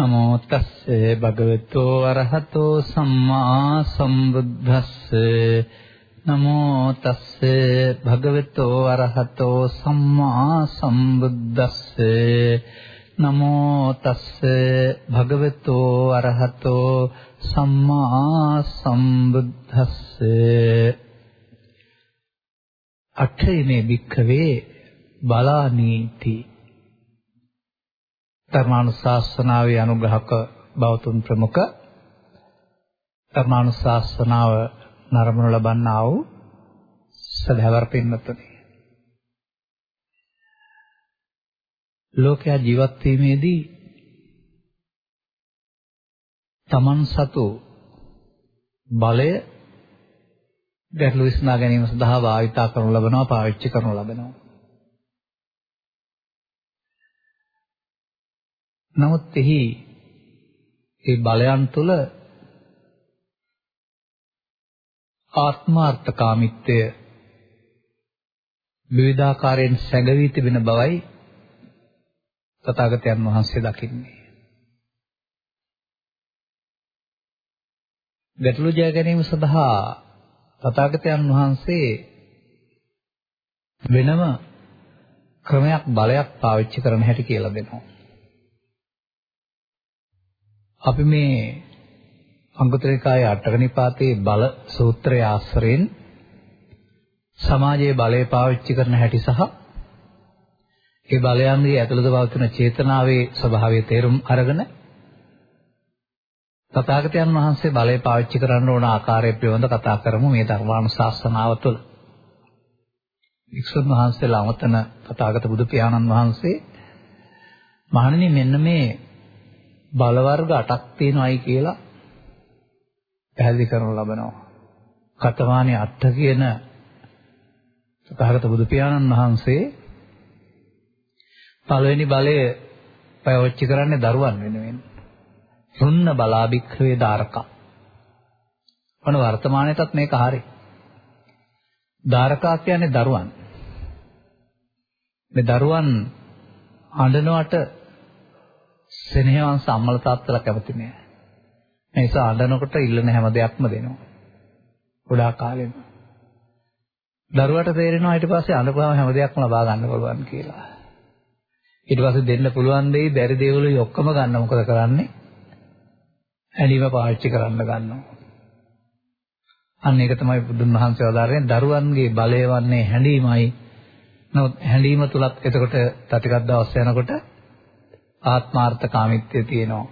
නමෝ තස්සේ භගවතු අරහතෝ සම්මා සම්බුද්දස්සේ නමෝ තස්සේ භගවතු අරහතෝ සම්මා සම්බුද්දස්සේ නමෝ තස්සේ භගවතු අරහතෝ සම්මා සම්බුද්දස්සේ අට්ඨිමේ භික්ඛවේ බලානීති ධර්මානුශාසනාවේ අනුග්‍රහක බෞතුන් ප්‍රමුඛ ධර්මානුශාසනාව නරඹනු ලබන්නා වූ සදහවර පින්වත්නි. ලෝකයා ජීවත් වීමේදී තමන් සතු බලය ගැටළු විසඳා ගැනීම සඳහා භාවිතා කරනු ලබනවා පාවිච්චි කරනු ලබනවා. නමුත් එහි ඒ බලයන් තුල ආත්මාර්ථකාමීත්වය විවිධාකාරයෙන් සැඟවී තිබෙන බවයි තථාගතයන් වහන්සේ දකින්නේ. ගැටළු ජය ගැනීම සඳහා තථාගතයන් වහන්සේ වෙනම ක්‍රමයක් බලයක් පාවිච්චි කරන හැටි කියලා දෙනවා. අපි මේ අංගුත්තරිකායේ අටක නිපාතේ බල සූත්‍රය ආශ්‍රයෙන් සමාජයේ බලය පාවිච්චි කරන හැටි සහ ඒ බලයන්ගේ ඇතුළත පවතින චේතනාවේ ස්වභාවය තේරුම් අරගෙන තථාගතයන් වහන්සේ බලය පාවිච්චි කරන්න ඕන ආකාරය පිළිබඳ කතා කරමු මේ ධර්මානුශාසනාව තුළ. වික්ෂුන් වහන්සේලා අමතන තථාගත බුදු පියාණන් වහන්සේ මහණෙනි මෙන්න මේ බල වර්ග 8ක් තියෙනවායි කියලා පැහැදිලි කරනු ලබනවා. කතමානි අට කියන තථාගත බුදු පියාණන් වහන්සේ පළවෙනි බලය ප්‍රයෝජ්‍ය කරන්නේ දරුවන් වෙනුවෙන්. සුන්න බලාභික්ඛවේ දාරකා. මොන වර්තමානයේතත් මේක හරි. දාරකා කියන්නේ දරුවන්. මේ දරුවන් අඬනවට සෙනෙහවන්ස අම්මල තාත්තලා කැමති නෑ. ඒ නිසා අඬනකොට ඉල්ලන හැම දෙයක්ම දෙනවා. ගොඩාක් කාලෙම. දරුවට තේරෙනවා ඊට පස්සේ අඬපුවාම හැම දෙයක්ම ලබා ගන්න පුළුවන් කියලා. ඊට පස්සේ දෙන්න පුළුවන් දෙයි බැරි දේවලුයි ඔක්කොම ගන්න මොකද කරන්නේ? ඇලීම පාවිච්චි කරන්න ගන්නවා. අන්න ඒක තමයි බුදුන් වහන්සේ වදාරන්නේ දරුවන්ගේ බලය වන්නේ හැඬීමයි. නමුත් හැඬීම තුලත් එතකොට ටිකක් දවස් යනකොට ආත්මාර්ථකාමීත්වය තියෙනවා.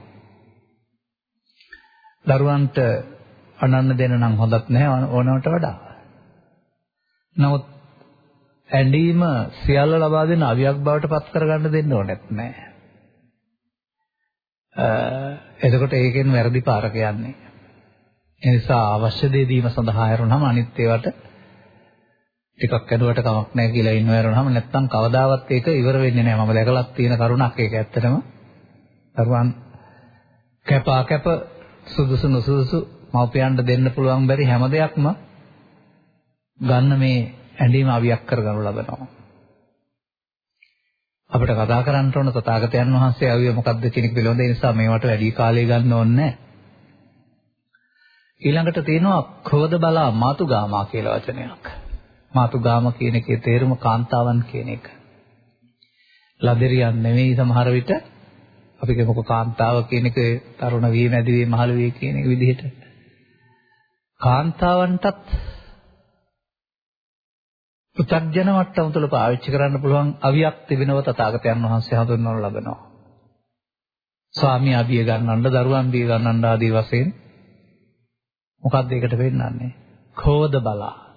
දරුවන්ට අනන්න දෙන නම් හොඳත් නැහැ ඕනවට වඩා. නමුත් ඇඬීම සියල්ල ලබා දෙන අවියක් බවට පත් කරගන්න දෙන්න ඕනෙත් නැහැ. එතකොට ඒකෙන් වැරදි පාරක යන්නේ. ඒ නිසා අවශ්‍ය දේ දීම සඳහා ආරුණම අනිත් ඒවාට ටිකක් ඇදුවට කමක් නැහැ කියලා ඉන්නවරුනම නැත්තම් කවදාවත් ඒක ඉවර වෙන්නේ නැහැ. මම දැකලා තියෙන කරුණක් ඒක ඇත්තටම. දරුවන් කැපා කැප සුදුසු නුසුදුසු මව්පියන්ට දෙන්න පුළුවන් බැරි හැම දෙයක්ම ගන්න මේ ඇඳීම අවියක් කරගනු ලබනවා. අපිට කතා කරන්න ඕන තථාගතයන් වහන්සේ ආවිය මොකද්ද කියන එක පිළිබඳ ඒ නිසා මේවට වැඩි කාලය ගන්න ඕනේ නැහැ. ඊළඟට තියෙනවා ක්‍රෝධ බලා මාතුගාමා කියලා වචනයක්. මාතුගාම කියන එකේ තේරුම කාන්තාවන් කියන එක. ලදෙරියන් නෙවෙයි සමහර විට අපි කියමුකෝ කාන්තාව කියන එක තරුණ වී මැදි වී මහලු වී කියන එක විදිහට. කාන්තාවන්ටත් පු탁ජන මට්ටම තුළ පාවිච්චි කරන්න පුළුවන් අවියක් තිබෙනව තථාගතයන් වහන්සේ හඳුන්වනු ලබනවා. ස්වාමියා බිය ගන්නන්න, දරුවන් බිය ගන්නන්න ආදී වශයෙන් මොකක්ද ඒකට වෙන්නන්නේ? ක්‍රෝධ බලා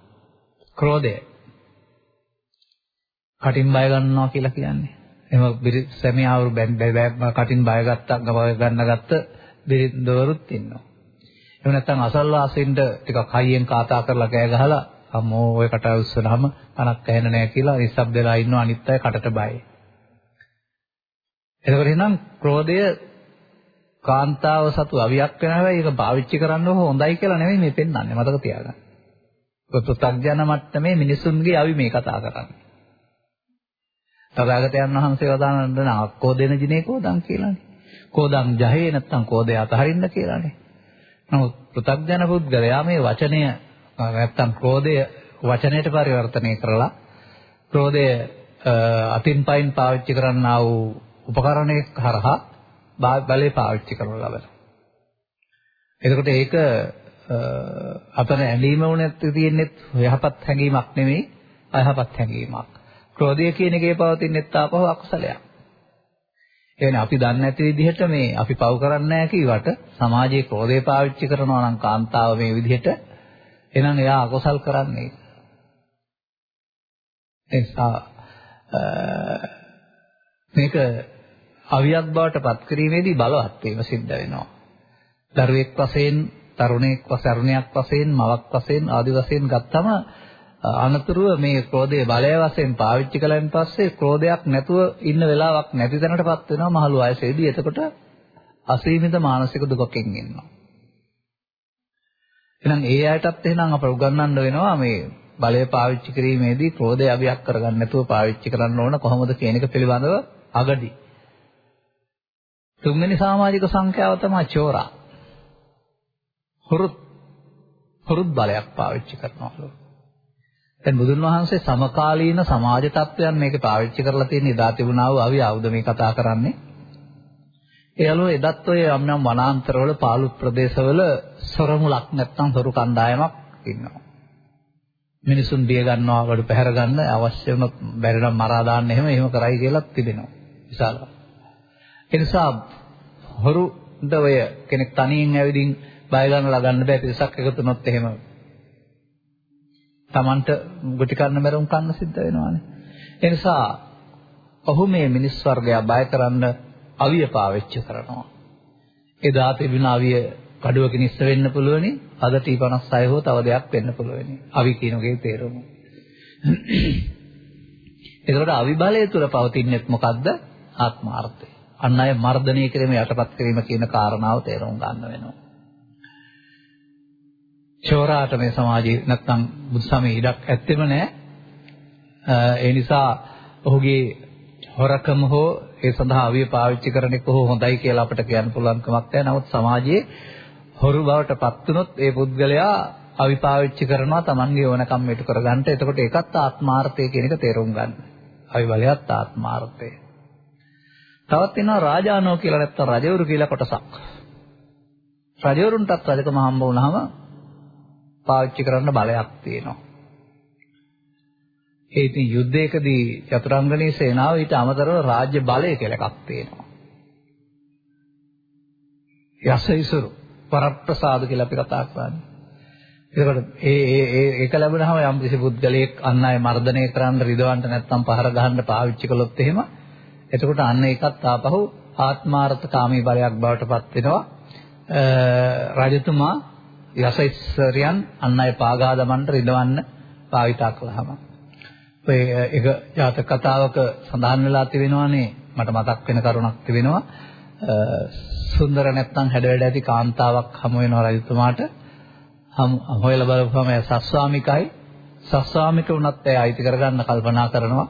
ක්‍රෝධය. කටින් බය ගන්නවා කියලා කියන්නේ. එහෙම සැමියාවරු කටින් බය ගත්තා බය ගන්න ගත්ත බිරිඳවරුත් ඉන්නවා. එහෙම නැත්නම් අසල්වාසීන්ට ටිකක් හයියෙන් කාතා කරලා කෑ ගහලා අම්මෝ ඔය කට උස්සනහම කනක් ඇහෙන්නේ නැහැ කියලා නිස්සබ්දලා ඉන්නවා අනිත් අය කටට බයයි. එතකොට එහෙනම් ක්‍රෝධය කාන්තාව සතු අවියක් වෙන හැබැයි ඒක පාවිච්චි කරන්න හොඳයි කියලා නෙමෙයි මේ පෙන්වන්නේ මතක තියාගන්න. පෘථග්ජන මට්ටමේ මිනිසුන්ගේ අවි මේ කතා කරන්නේ. තථාගතයන් වහන්සේ වදාන අක්කෝ දෙන ජිනේ කෝදම් කියලානේ. කෝදං ජහේ නැත්තම් කෝදේ අතහරින්න කියලානේ. නමුත් පෘථග්ජන පුද්ගලයා මේ වචනය නැත්තම් ක්‍රෝධය වචනයට පරිවර්තනය කරලා ක්‍රෝධය අතින් පයින් පාවිච්චි කරන්නා වූ උපකරණයක් හරහා බලය පාවිච්චි කරනු ලබනවා. එතකොට ඒක අපර ඇලීම වුණත් තියෙන්නේ යහපත් හැඟීමක් නෙමෙයි අයහපත් හැඟීමක්. ක්‍රෝධය කියන එකේ පවතිනෙත් ආපහු අකුසලයක්. එවනේ අපි දන්නේ නැති විදිහට මේ අපි පව් කරන්නේ නැහැ කීවට සමාජයේ ක්‍රෝධය පාවිච්චි කරනවා නම් කාන්තාව මේ විදිහට එහෙනම් එයා අකුසල් කරන්නේ. එනිසා මේක අවියක් බවට පත් කිරීමේදී බලවත් වීම සිද්ධ වෙනවා. දරුවෙක් වශයෙන්, තරුණයෙක් වශයෙන්, තරුණයක් වශයෙන්, මවක් වශයෙන් ආදි වශයෙන් ගත්තම අනතුරුව මේ ක්‍රෝධයේ බලය වශයෙන් පාවිච්චි කළාන් පස්සේ ක්‍රෝධයක් නැතුව ඉන්න වෙලාවක් නැති තැනටපත් වෙනවා මහලු වයසේදී. එතකොට අසීමිත මානසික දුකකින් ඉන්නවා. එහෙනම් ඒ අයටත් එහෙනම් අප උගන්වන්න වෙනවා මේ බලය පාවිච්චි කිරීමේදී ක්‍රෝධය අවියක් කරගන්න නැතුව පාවිච්චි කරන්න ඕන කොහොමද කියන එක පිළිබඳව අගඩි. තුන්වෙනි සමාජික සංඛ්‍යාව තමයි චෝරා. හුරුත් හුරුත් බලයක් පාවිච්චි කරනවලු. දැන් බුදුන් වහන්සේ සමකාලීන සමාජ තත්වයන් මේක පාවිච්චි කරලා තියෙන ඉදා තිබුණා වූ අවිය ආවුද මේ කතා කරන්නේ. ඒ අලුව එදත් ඔය යම් යම් වනාන්තරවල පාළු ප්‍රදේශවල සොරමුලක් නැත්තම් සොරු කණ්ඩායමක් ඉන්නවා. මිනිසුන් බිය ගන්නවා වඩු පැහැර ගන්න අවශ්‍ය වුණොත් බැරි නම් මරා දාන්න එහෙම එහෙම කරයි කියලා තිබෙනවා. විශාල. ඒ නිසා හොරුන්ට ඔය කෙනෙක් තනියෙන් ඇවිදින් බය ගන්නලා ගන්න බෑ පිරිසක් එකතු වුණොත් එහෙම Tamanට ගුටි කන්න මරුම් කන්න සිද්ධ වෙනවානේ. ඒ නිසා ඔහු මේ මිනිස් වර්ගය බය කරන්න අවිය පාවිච්චි කරනවා. එදා තිබුණ අවිය කඩුවකින් ඉස්ස වෙන්න පුළුවනි. අද T56 හෝ තව දෙයක් වෙන්න පුළුවනි. අවි කියනගේ තේරුම. ඒකට අවිබලය තුල පවතින්නේ මොකද්ද? ආත්මාර්ථය. අන් අය මර්ධනය කිරීම යටපත් කිරීම කියන කාරණාව තේරුම් ගන්න වෙනවා. චෝරාට මේ සමාජයේ නැත්තම් බුදුසමයේ ඉඩක් ඇත්තෙම නැහැ. ඒ නිසා ඔහුගේ හොරකම හෝ ඒ සඳහා අවිය පාවිච්චි කරන එක හොඳයි කියලා අපිට කියන්න පුළුවන් කමක් නැහැ. නමුත් සමාජයේ හොරු බවට පත් වුනොත් ඒ පුද්ගලයා අවි පාවිච්චි කරනවා Tamange ඕනකම් මෙටු කරගන්න. එතකොට ඒකත් ආත්මාර්ථය කියන එක තේරුම් ගන්න. අවි බලයත් ආත්මාර්ථය. තවත් වෙනවා රාජානෝ කියලා නැත්තම් රජවරු කියලා කොටසක්. රජවරුන්ටත් රජකම හම්බ වුණාම පාවිච්චි කරන්න බලයක් තියෙනවා. ඒ ඉතින් යුද්ධයකදී චතුරංගනී සේනාව ඊට අමතරව රාජ්‍ය බලය කියලා එකක් තියෙනවා. යසයිසුරු පරප්‍රසාද කියලා අපි කතා කරන්නේ. ඒකට ඒ ඒ ඒ ඒක ලැබුණාම යම් කිසි පුද්ගලයෙක් අන් අය මර්ධනය කරන්න රිදවන්න නැත්නම් පහර ගහන්න පාවිච්චි කළොත් එහෙම එතකොට අන්න ඒකත් ආපහු ආත්මාර්ථකාමී බලයක් බවට පත් වෙනවා. රජතුමා යසයිස්සරයන් අන් අය පාගා දමන්න රිදවන්න භාවිතා කළාම. ඔය එක ජාතක කතාවක සඳහන් වෙලා තිබෙනවානේ. මට මතක් වෙන කරුණක් තිබෙනවා. සුන්දර නැත්තම් හැඩ වැඩ ඇති කාන්තාවක් හමු වෙනවා රජතුමාට. හම් හොයලා බලපුවම එයා සස්වාමිකයි. සස්වාමික වුණත් එයා අයිති කරගන්න කල්පනා කරනවා.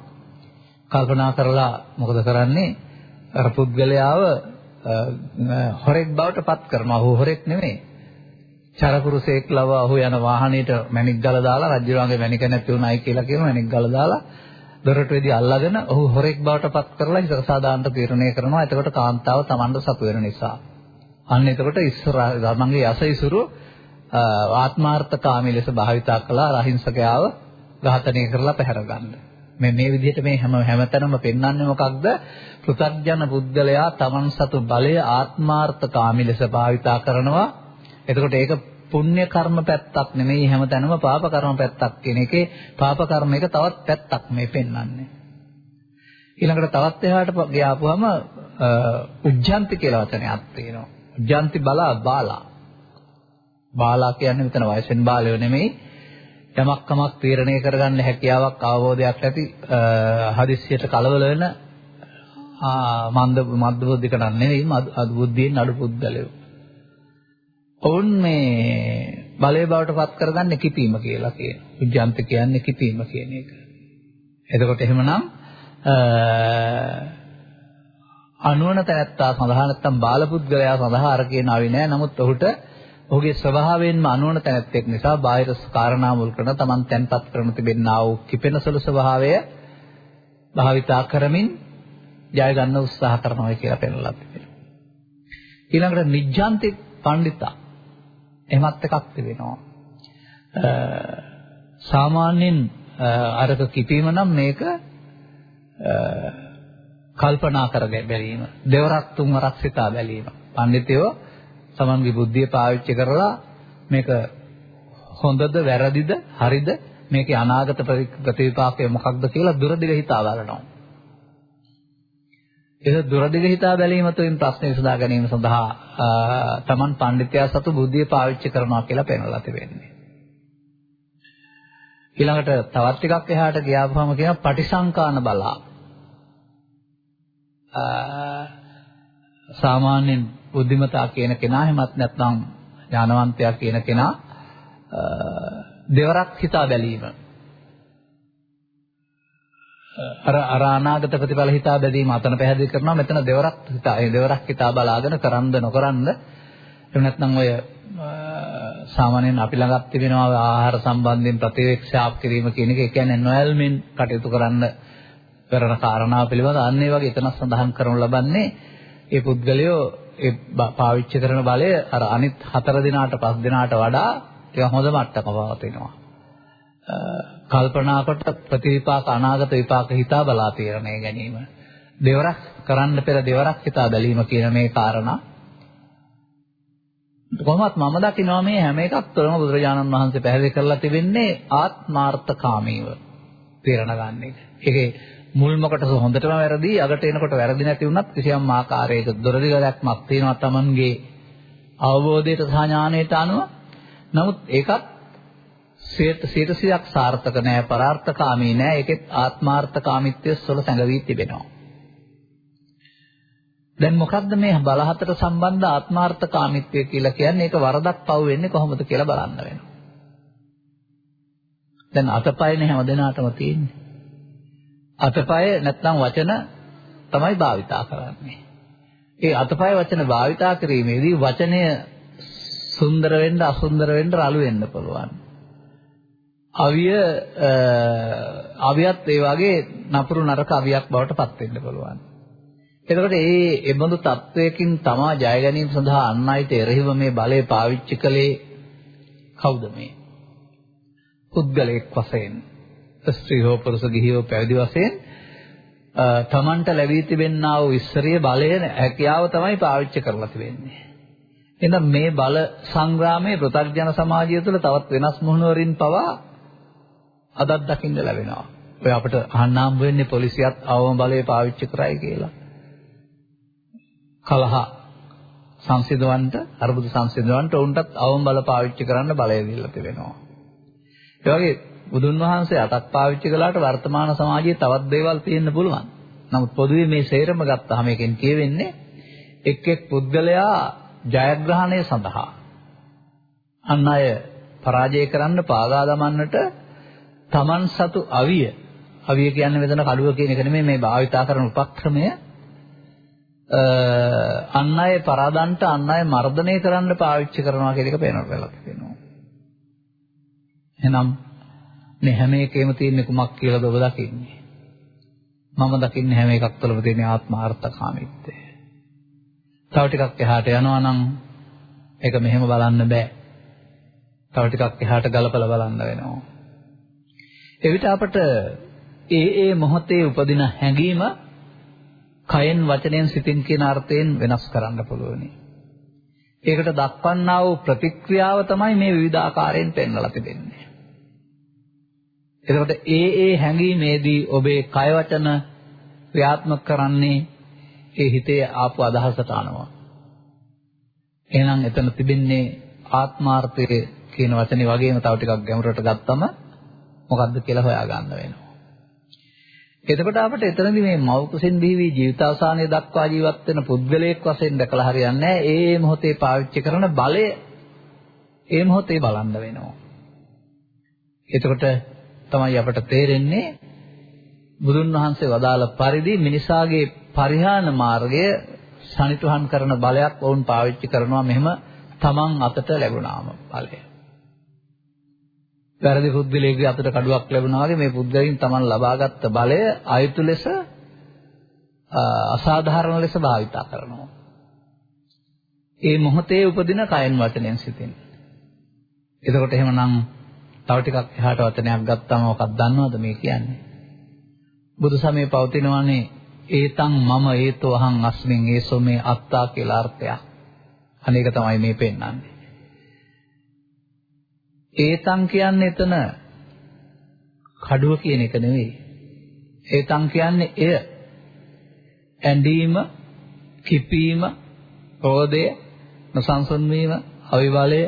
කල්පනා කරලා මොකද කරන්නේ? අර පුද්ගලයාව හොරෙක් බවට පත් කරනවා. ඔහු හොරෙක් නෙමෙයි. චරකුරුසෙක් ලව ඔහු යන වාහනේට මැණික් ගල දාලා රජුරන්ගේ මැණික නැති උනායි කියලා කියන මැණික් ගල දාලා දොරටුවේදී අල්ලගෙන ඔහු හොරෙක් බවට පත් කරලා හිසකසා දාන්න තීරණය කරනවා. එතකොට කාන්තාව Tamanda සතු වෙන නිසා. අන්න එතකොට ඉස්සරහ ගමන්ගේ යසයිසුරු ආත්මාර්ථකාමී ලෙස භාවිතා කළා රහිංසකයාව ඝාතනය කරලා පැහැර ගන්න. මේ මේ විදිහට මේ හැම හැමතැනම පෙන්වන්නේ මොකක්ද? පෘථග්ජන පුද්ගලයා Taman සතු බලය ආත්මාර්ථකාමී ලෙස භාවිතා කරනවා. එතකොට ඒක පුණ්‍ය කර්ම පැත්තක් නෙමෙයි හැමතැනම පාප කර්ම පැත්තක් කියන එකේ පාප කර්ම එක තවත් පැත්තක් මේ පෙන්වන්නේ. ඊළඟට තවත් එහාට ගියාපුවම උජ්ජන්ති කියලා වචනයක් තියෙනවා. උජ්ජන්ති බලා බාලා. බාලා කියන්නේ මෙතන වයසෙන් බාලයෝ නෙමෙයි. යමක් කමක් තීරණය කරගන්න හැකියාවක් අවබෝධයක් ඇති හදිස්සියට කලබල වෙන මන්ද මද්ද බුද්ධික නෙවෙයි අදු බුද්ධියෙන් අඩු පුද්ගලයෝ. ඔවුන් මේ බලය බවට පත් කරගන්න කිපීම කියලා කියනවා. විඥාන්ත කියන්නේ කිපීම කියන එක. එතකොට එහෙමනම් අනුවන තැනැත්තා සඳහා නැත්තම් බාලපුද්ගලයා සඳහා අර කියන ආවේ නෑ. නමුත් ඔහුට ඔහුගේ ස්වභාවයෙන්ම අනුවන තැනැත්තෙක් නිසා බාහිර කාරණා මුල් කරන තමන් තැන්පත් කරන තිබෙනා වූ කිපෙනසලු ස්වභාවය භාවිතා කරමින් ජය ගන්න උත්සාහ කරනවා කියලා පෙන්වලා තිබෙනවා. ඊළඟට නිජ්ජාන්ති පඬිතා එහෙමත් එකක් තිබෙනවා. සාමාන්‍යයෙන් අරක කිපීම නම් මේක කල්පනා කර බැලීම. දෙවරක් තුන්වරක් සිතා බැලීම. පඬිතයෝ තමන්ගේ බුද්ධිය පාවිච්චි කරලා මේක හොඳද වැරදිද හරිද මේකේ අනාගත ප්‍රතිවිපාකය මොකක්ද කියලා දුරදිග හිතා බලනවා ඒක දුරදිග හිතා බැලීම තුළින් ප්‍රශ්න විසඳා ගැනීම සඳහා තමන් පඬිතයා සතු බුද්ධිය පාවිච්චි කරනවා කියලා පෙන්වලා තිබෙන්නේ. ඊළඟට තවත් ටිකක් එහාට ගියාපුවම කියන පටිසංකාන බලා. සාමාන්‍යයෙන් බුද්ධිමතා කියන කෙනා එහෙමත් නැත්නම් ඥානවන්තයා කියන කෙනා දෙවරක් හිතා බැලීම. අර අර අනාගත ප්‍රතිඵල හිතා බැලීම අතන පැහැදිලි කරනවා මෙතන දෙවරක් හිතා ඒ දෙවරක් හිතා බලාගෙන කරන්ද නොකරන්ද එහෙම නැත්නම් ඔය සාමාන්‍යයෙන් අපි ළඟත් තිබෙනවා ආහාර සම්බන්ධයෙන් ප්‍රතිවේක්ෂා කිරීම කියන එක. ඒ කියන්නේ නොයල්මින් කටයුතු කරන්න කරන කාරණා පිළිබඳ අන්න ඒ වගේ එතන සඳහන් කරනු ලබන්නේ ඒ පුද්ගලයෝ ඒ පාවිච්චි කරන බලය අර අනිත් හතර දිනාට පස් දිනාට වඩා ටික හොඳ මට්ටමක පවතිනවා. කල්පනා කොට ප්‍රතිවිපාක අනාගත විපාක හිතා බලා තීරණය ගැනීම. දෙවරක් කරන්න පෙර දෙවරක් හිතා බැලීම කියන මේ කාරණා කොහොමත් මම දකිනවා මේ හැම එකක් තුළම බුදුරජාණන් වහන්සේ පැහැදිලි කරලා තිබෙන්නේ ආත්මාර්ථකාමීව තීරණ ගන්න එක. ඒකේ මුල්ම කොටස හොඳටම වැරදි, අගට එනකොට වැරදි නැති වුණත් කිසියම් ආකාරයක දොරදිග දැක්මක් තියෙනවා Tamanගේ අවබෝධයට සහ ඥාණයට අනුව. නමුත් ඒකත් 100%ක් සාර්ථක නෑ, පරාර්ථකාමී නෑ. ඒකෙත් ආත්මාර්ථකාමීත්වය සොල සැඟවී තිබෙනවා. දැන් මොකද්ද මේ බල හතර සම්බන්ධ ආත්මාර්ථකාමීත්වය කියලා කියන්නේ? ඒක වරදක් පව් වෙන්නේ කොහොමද කියලා බලන්න වෙනවා. දැන් අතපයනේ හැමදෙනාටම තියෙන්නේ. අතපය නැත්නම් වචන තමයි භාවිතා කරන්නේ. ඒ අතපය වචන භාවිතා කිරීමේදී වචනය සුන්දර වෙන්න අසුන්දර වෙන්න රළු වෙන්න පුළුවන්. අවිය අවියත් ඒ වගේ නපුරු නරක අවියක් බවට පත් වෙන්න පුළුවන්. එතකොට මේ එබඳු තත්වයකින් තමා ජය ගැනීම සඳහා අන් අයට එරෙහිව මේ බලය පාවිච්චි කළේ කවුද මේ? පුද්ගලයෙක් වශයෙන්. ස්ත්‍රී හෝ පුරුෂ ගිහි හෝ පැවිදි වශයෙන් තමන්ට ලැබී තිබෙනා වූ ඉස්සරිය බලය හැකියාව තමයි පාවිච්චි කරලා තිබෙන්නේ. එහෙනම් මේ බල සංග්‍රාමයේ ප්‍රත්‍යඥ සමාජය තුළ තවත් වෙනස් මොහොනවරින් පවා අදත් දකින්න ලැබෙනවා. ඔය අපිට අහන්නාම් වෙන්නේ පොලිසියත් අවම බලය පාවිච්චි කරයි කියලා. කලහ සංසිඳවන්න අරුබුද සංසිඳවන්න උන්ටත් අවම බල පාවිච්චි කරන්න බලය දීලා තිබෙනවා. ඒ වගේ බුදුන් වහන්සේ අතක් පාවිච්චි කළාට වර්තමාන සමාජයේ තවත් දේවල් තියෙන්න පුළුවන්. නමුත් පොදුවේ මේ සේරම ගත්තාම එකෙන් කියවෙන්නේ එක් එක් පුද්ගලයා ජයග්‍රහණය සඳහා අන් අය පරාජය කරන්න පාගා දමන්නට තමන් සතු අවිය අවිය කියන්නේ මෙතන කඩුව කියන එක නෙමෙයි මේ භාවිතා කරන උපක්‍රමය අන් අය පරාදන්ට අන් අය මර්ධනය කරන්න පාවිච්චි කරනවා කියන එක පේනවා වෙනවා. එහෙනම් මේ හැම එකෙම තියෙන කුමක් කියලාද ඔබ දකින්නේ? මම දකින්නේ හැම එකක් තුළම තියෙන ආත්මාර්ථකාමීත්වය. තව ටිකක් එහාට යනවා නම් ඒක මෙහෙම බලන්න බෑ. තව ටිකක් එහාට ගලපලා බලන්න වෙනවා. එවිට අපට ඒ ඒ මොහොතේ උපදින හැඟීම කයෙන් වචනයෙන් සිතින් කියන අර්ථයෙන් වෙනස් කරන්න පුළුවනි. ඒකට දක්වන්නා වූ ප්‍රතික්‍රියාව තමයි මේ විවිධ ආකාරයෙන් පෙන්වලා තිබෙන්නේ. එතකොට ඒ ඒ හැඟීමේදී ඔබේ කය වචන ක්‍රියාත්මක කරන්නේ ඒ හිතේ ආපු අදහසට අනුව. එහෙනම් එතන තිබෙන්නේ ආත්මාර්ථය කියන වචනේ වගේම තව ටිකක් ගැඹුරට ගත්තම මොකද්ද කියලා හොයාගන්න වෙනවා. එතකොට අපිට එතනදී මේ මව් කුසෙන් බිහිවි ජීවිතාවසානයේ දක්වා ජීවත් වෙන පුද්ගලයෙක් වශයෙන් දැකලා හරියන්නේ නැහැ. ඒ මොහොතේ පාවිච්චි කරන බලය ඒ මොහොතේ බලන්න වෙනවා. එතකොට තමයි අපට තේරෙන්නේ බුදුන් වහන්සේ වදාළ පරිදි මිනිසාගේ පරිහාන මාර්ගය සනිටුහන් කරන බලයක් වුන් පාවිච්චි කරනවා මෙහෙම තමන් අතට ලැබුණාම බලය. වැරදි පුද්ගලයෙකුගේ අතට කඩුවක් ලැබුණා වගේ මේ පුද්ගලයන් තමන් ලබාගත් බලය ආයුතු ලෙස අසාධාරණ ලෙස භාවිතා කරනවා. ඒ මොහොතේ උපදින කයන් වචනයෙන් සිටින්. එතකොට එහෙමනම් තව ටිකක් එහාට වචනයක් ගත්තාම මොකක්ද දන්නවද මේ කියන්නේ? බුදු සමයේ පවතිනවානේ ඒතං මම ඒතෝ අහං අස්මින් ඒසෝ මේ අත්තා කියලා අර්ථයක්. අනේක තමයි මේ පෙන්වන්නේ. ඒතං කියන්නේ එතන කඩුව කියන එක නෙවෙයි. ඒතං කියන්නේ එය ඇඬීම, කිපීම, ක්‍රෝධය, නොසන්සුන් වීම, අවිබලය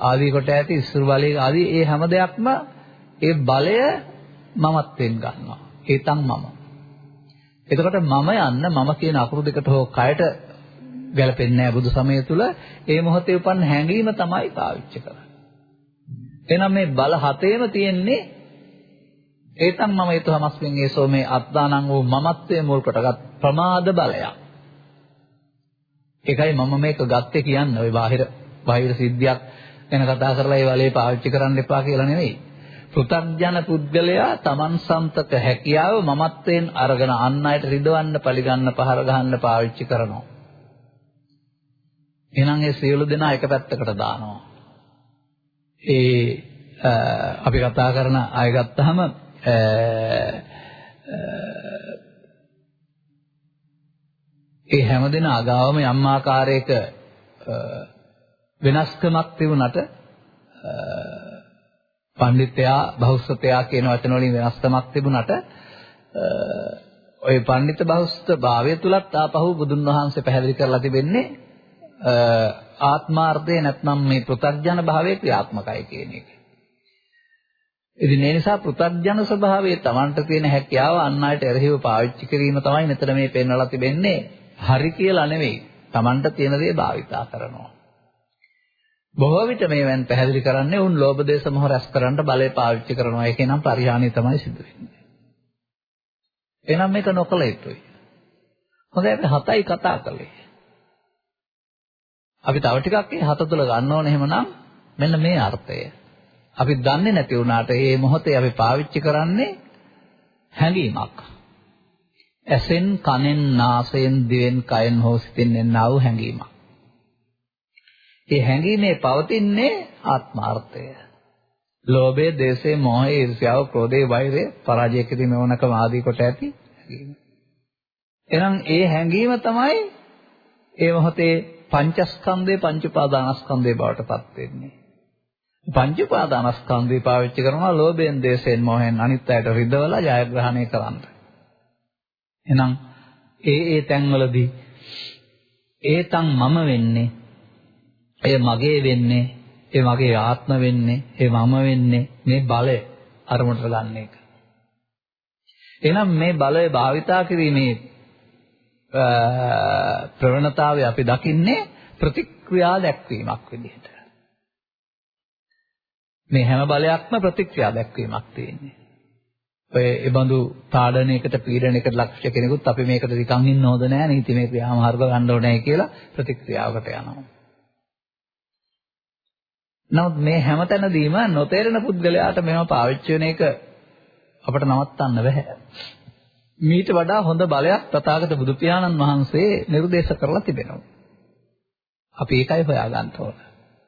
ආදී කොට ඇති ඉස්සුරු බලය ආදී ඒ හැම දෙයක්ම ඒ බලය මමත්වෙන් ගන්නවා. ඒතං මම. එතකොට මම යන්න මම කියන අකුරු දෙකට හෝ කයට ගැලපෙන්නේ නැහැ බුදු සමය තුල ඒ මොහොතේ උපන් හැඟීම තමයි පාවිච්චි කරන්නේ. එහෙනම් මේ බල හතේම තියෙන්නේ ඒතම් මම ඒතු හමස්මින් ඒසෝ මේ අත්දානං වූ මමත්වයේ මුල් කොටගත් ප්‍රමාද බලයක්. ඒකයි මම මේක ගත්තේ කියන්නේ ওই බාහිර බාහිර සිද්ධියක් ගැන කතා කරලා ඒ වලේ පාවිච්චි කරන්න එපා කියලා නෙවෙයි. පෘථග්ජන පුද්ගලයා Taman සම්තක හැකියාව මමත්වයෙන් අරගෙන අන් අයට රිදවන්න, පරිගන්න, පහර ගහන්න පාවිච්චි කරනවා. එහෙනම් ඒ සියලු දෙනා එක පැත්තකට දානවා. ඒ අපි කතා කරන අය ගත්තාම ඒ හැමදෙන අගාවම යම් ආකාරයක වෙනස්කමක් තිබුණට පඬිත්‍යා බහුස්සතයා කියන වචන වලින් වෙනස්කමක් තිබුණට ඔය පඬිත් බහුස්ත භාවය තුලත් ආපහු බුදුන් වහන්සේ පැහැදිලි කරලා තිබෙන්නේ ආත්මාර්ථය නැත්නම් මේ පෘථග්ජන භාවයේ ක්‍රියාත්මකයි කියන එක. ඉතින් ඒ නිසා පෘථග්ජන ස්වභාවයේ Tamanට තියෙන හැකියාව අන් අයට එරෙහිව පාවිච්චි කිරීම තමයි මෙතන මේ පෙන්වලා තිබෙන්නේ. හරි කියලා නෙවෙයි. Tamanට තියෙන දේ භාවිතා කරනවා. බොහෝ විට මේවෙන් පැහැදිලි කරන්නේ උන් ලෝභ දේශ මොහ රැස් කරන්න බලය පාවිච්චි කරනවා. ඒකේ නම් පරිහානිය තමයි සිදු වෙන්නේ. එහෙනම් මේක නොකල යුතුයි. හොඳයි අපි හතයි කතා කළේ. අපි තව ටිකක් ඒ හත තුල ගන්න ඕනේ එහෙමනම් මෙන්න මේ අර්ථය. අපි දන්නේ නැති වුණාට මේ මොහොතේ අපි පාවිච්චි කරන්නේ හැඟීමක්. ඇසෙන්, කනෙන්, නාසයෙන්, දිවෙන්, කයෙන් හෝ සිතින් එන්නා වූ හැඟීමක්. ඒ හැඟීමේ පවතින්නේ ආත්මාර්ථය. ලෝභය, දේශය, මොහය, ඊර්ෂ්‍යාව, ක්‍රෝධය, වෛරය, පරාජය කිරීම වුණකම ආදී කොට ඇති හැඟීම. එහෙනම් ඒ හැඟීම තමයි ඒ මොහොතේ පංචස්කන්ධේ පංච උපාදානස්කන්ධේ බවට පත් වෙන්නේ. පංච උපාදානස්කන්ධේ පාවිච්චි කරනවා ලෝභයෙන්, දේශයෙන්, මොහෙන් අනිත් අයට රිදවලා ජයග්‍රහණය කරන්න. එහෙනම් ඒ ඒ තැන්වලදී ඒතන් මම වෙන්නේ එය මගේ වෙන්නේ ඒ මගේ ආත්ම වෙන්නේ ඒ මම වෙන්නේ මේ බලය අරමුණට ගන්න එක. එහෙනම් මේ බලය භාවිතා කිරීමේ ප්‍රවණතාවය අපි දකින්නේ ප්‍රතික්‍රියා දැක්වීමක් විදිහට. මේ හැම බලයක්ම ප්‍රතික්‍රියා දැක්වීමක් තියෙන්නේ. ඔය ඒබඳු තාඩනයකට පීඩනයකට ලක්ෂ කෙනෙකුත් අපි මේකට නිකන් ඉන්න හොඳ නෑ නීති මේ ක්‍රියාමාර්ග ගන්න ඕනේ කියලා ප්‍රතික්‍රියාවකට යනවා. නමුත් මේ හැමතැනදීම නොතේරෙන පුද්ගලයාට මේව පාවිච්චි වෙන එක අපිට නවත්තන්න බෑ. මීට වඩා හොඳ බලයක් තථාගත බුදු පියාණන් වහන්සේ නිර්දේශ කරලා තිබෙනවා. අපි ඒකයි හොයාගන්න ඕන.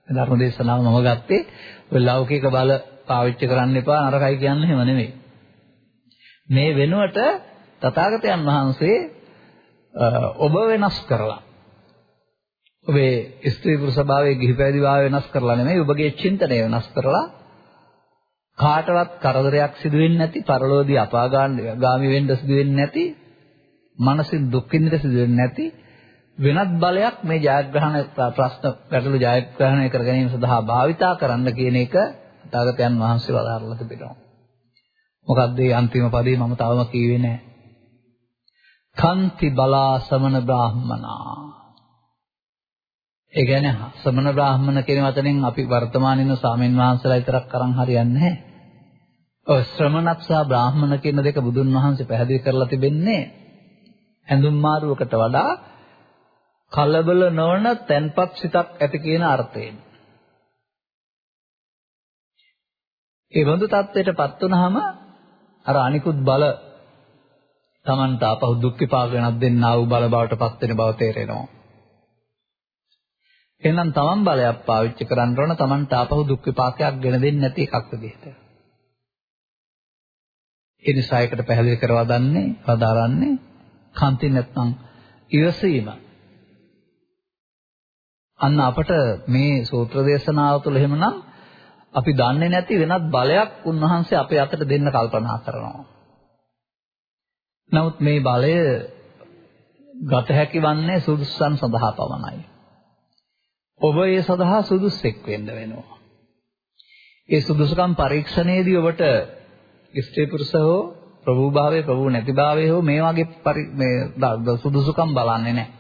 ධර්ම දේශනාව මම ගත්තේ ඔය ලෞකික බල පාවිච්චි කරන්න එපා නරකයි කියන්නේ එහෙම නෙමෙයි. මේ වෙනුවට තථාගතයන් වහන්සේ ඔබ වෙනස් කරලා ඔබේ ස්ත්‍රී පුරුෂ භාවයේ ගිහි පැවිදි භාවය වෙනස් කරලා නෙමෙයි ඔබගේ චින්තනය වෙනස් කරලා කාටවත් කරදරයක් සිදු වෙන්නේ නැති පරලෝදී අපාගාමී වෙන්න සිදු වෙන්නේ නැති මනසින් දුක් විඳින්න සිදු වෙන්නේ නැති වෙනත් බලයක් මේ ජයග්‍රහණ ප්‍රශ්න ගැටළු ජයග්‍රහණය කර ගැනීම සඳහා භාවිතා කරන්න කියන එක තථාගතයන් වහන්සේ වදාරලා තිබෙනවා. මොකක්ද මේ අන්තිම පදේ මම තවම කියවේ නැහැ. කන්ති බලා සමන බ්‍රාහ්මනා. ඒ කියන්නේ සමන බ්‍රාහ්මණ කියන වචනෙන් අපි වර්තමානින සාමෙන් වහන්සේලා විතරක් අරන් හරියන්නේ නැහැ. ඔය ශ්‍රමණක් සහ බ්‍රාහ්මණ කියන දෙක බුදුන් වහන්සේ පැහැදිලි කරලා තිබෙන්නේ ඇඳුම් මාරුවකට වඩා කලබල නොවන තැන්පත් සිතක් ඇති කියන අර්ථයෙන්. ඒ වඳු தත්වයටපත් වුනහම අර අනිකුත් බල Tamanta අපහු දුක් විපාක වෙනත් දෙන්නා වූ බල බවටපත් වෙන බව තේරෙනවා. එහෙනම් තමන් බලයක් පාවිච්චි කරන්න ඕන තමන්ට ආපහු දුක් විපාකයක් ගෙන දෙන්නේ නැති එකක් විදිහට. ඒ නිසා ඒකට පැහැදිලි කරවා දන්නේ වදාරන්නේ කන්තින් නැත්නම් ඉවසීම. අන්න අපට මේ සූත්‍ර දේශනාව තුළ එහෙමනම් අපි දන්නේ නැති වෙනත් බලයක් උන්වහන්සේ අපේ අතට දෙන්න කල්පනා කරනවා. නමුත් මේ බලය ගත හැකි වන්නේ සුදුස්සන් සඳහා පමණයි. ඔබ ඒ සඳහා සුදුස්සෙක් වෙන්න වෙනවා. ඒ සුදුසුකම් පරීක්ෂණයේදී ඔබට ස්ත්‍රී පුරුෂ හෝ ප්‍රභූභාවයේ ප්‍රභූ නැතිභාවයේ හෝ මේ වගේ මේ සුදුසුකම් බලන්නේ නැහැ.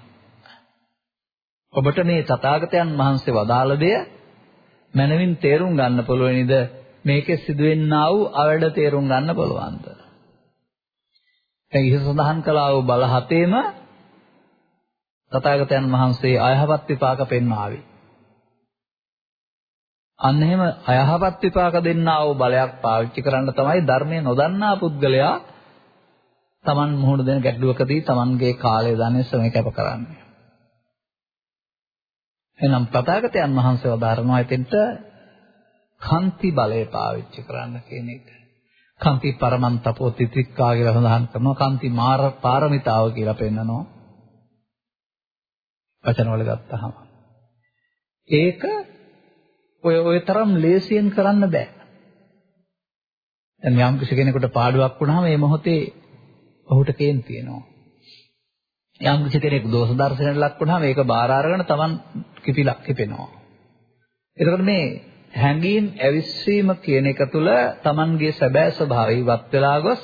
ඔබට මේ තථාගතයන් වහන්සේ වදාළ දෙය මනවින් තේරුම් ගන්න පුළුවනිද මේකේ සිදුවෙන්නා වූ අවඩ තේරුම් ගන්න පුළුවන්ද? දැන් ඉහ සඳහන් කළා වූ බල හතේම තථාගතයන් වහන්සේ අයහපත් විපාක පෙන්වාවේ. අන්න එහෙම අයහපත් විපාක දෙන්නා වූ බලයක් පාවිච්චි කරන්න තමයි ධර්මයේ නොදන්නා පුද්ගලයා Taman මුහුණ දෙන ගැටලුවකදී Tamanගේ කාලය ධනෙ ශ්‍රම කැප කරන්නේ. එනම් තථාගතයන් වහන්සේ වදාරනවා එතෙන්ට කන්ති බලය පාවිච්චි කරන්න කියන එක. කන්ති පරමන්තපෝ තිතික්කා කියලා සඳහන් කරනවා. කන්ති මාර පාරමිතාව කියලා පෙන්නනවා. වචන වල ගත්තාම. ඒක ඔය ඔය තරම් ලේසියෙන් කරන්න බෑ. දැන් යම් කිසි කෙනෙකුට පාඩුවක් වුණාම මේ මොහොතේ ඔහුට කේන්ති එනවා. යම් කිසි කෙනෙක් දෝෂ දර්ශනයට ලක් වුණාම ඒක බාර අරගෙන Taman කිපිලා කිපෙනවා. එතකොට මේ හැඟීම් ඇවිස්සීම කියන එක තුළ Tamanගේ සැබෑ ස්වභාවය ඉවත් වෙලා ගොස්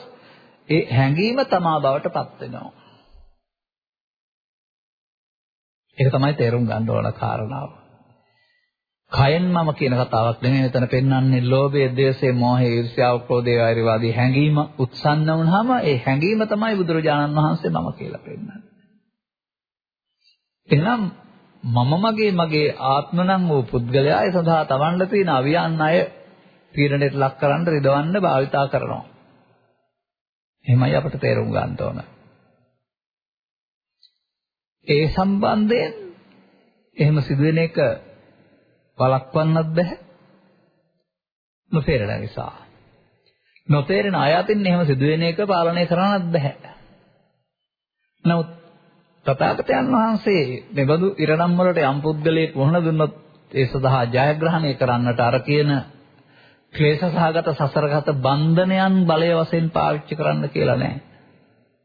ඒ හැඟීම තමා බවට පත් වෙනවා. ඒක තමයි තේරුම් ගන්න ඕන කාරණාව. කයෙන් මම කියන කතාවක් නෙමෙයි මෙතන පෙන්වන්නේ ලෝභය, ද්වේෂය, මෝහය, ඊර්ෂ්‍යාව, ක්‍රෝධය, වෛරවාදී හැඟීම උත්සන්න වුනහම ඒ හැඟීම තමයි බුදුරජාණන් වහන්සේ මම කියලා පෙන්වන්නේ. එහෙනම් මම මගේ මගේ ආත්ම නම් වූ පුද්ගලයා ඒ සඳහා තවන්න තියෙන අවියන් අය පීඩණයට ලක් කරන්න රිදවන්න භාවිතා කරනවා. එහෙමයි අපිට තේරුම් ගන්න ඕන. ඒ සම්බන්ධයෙන් එහෙම සිදුවෙන එක වළක්වන්නත් බෑ. නොතේරෙන නිසා. නොතේරෙන අය අතින් එහෙම සිදුවෙන එක පාලනය කරන්නත් බෑ. නමුත් තථාගතයන් වහන්සේ මෙබඳු ඉරණම් වලට යම් පුද්ගලයෙක් වහන දුන්නොත් ඒ සඳහා ජයග්‍රහණය කරන්නට අර කියන ක්ලේශ සහගත සසරගත බන්ධනයන් බලය වශයෙන් පාවිච්චි කරන්න කියලා නෑ.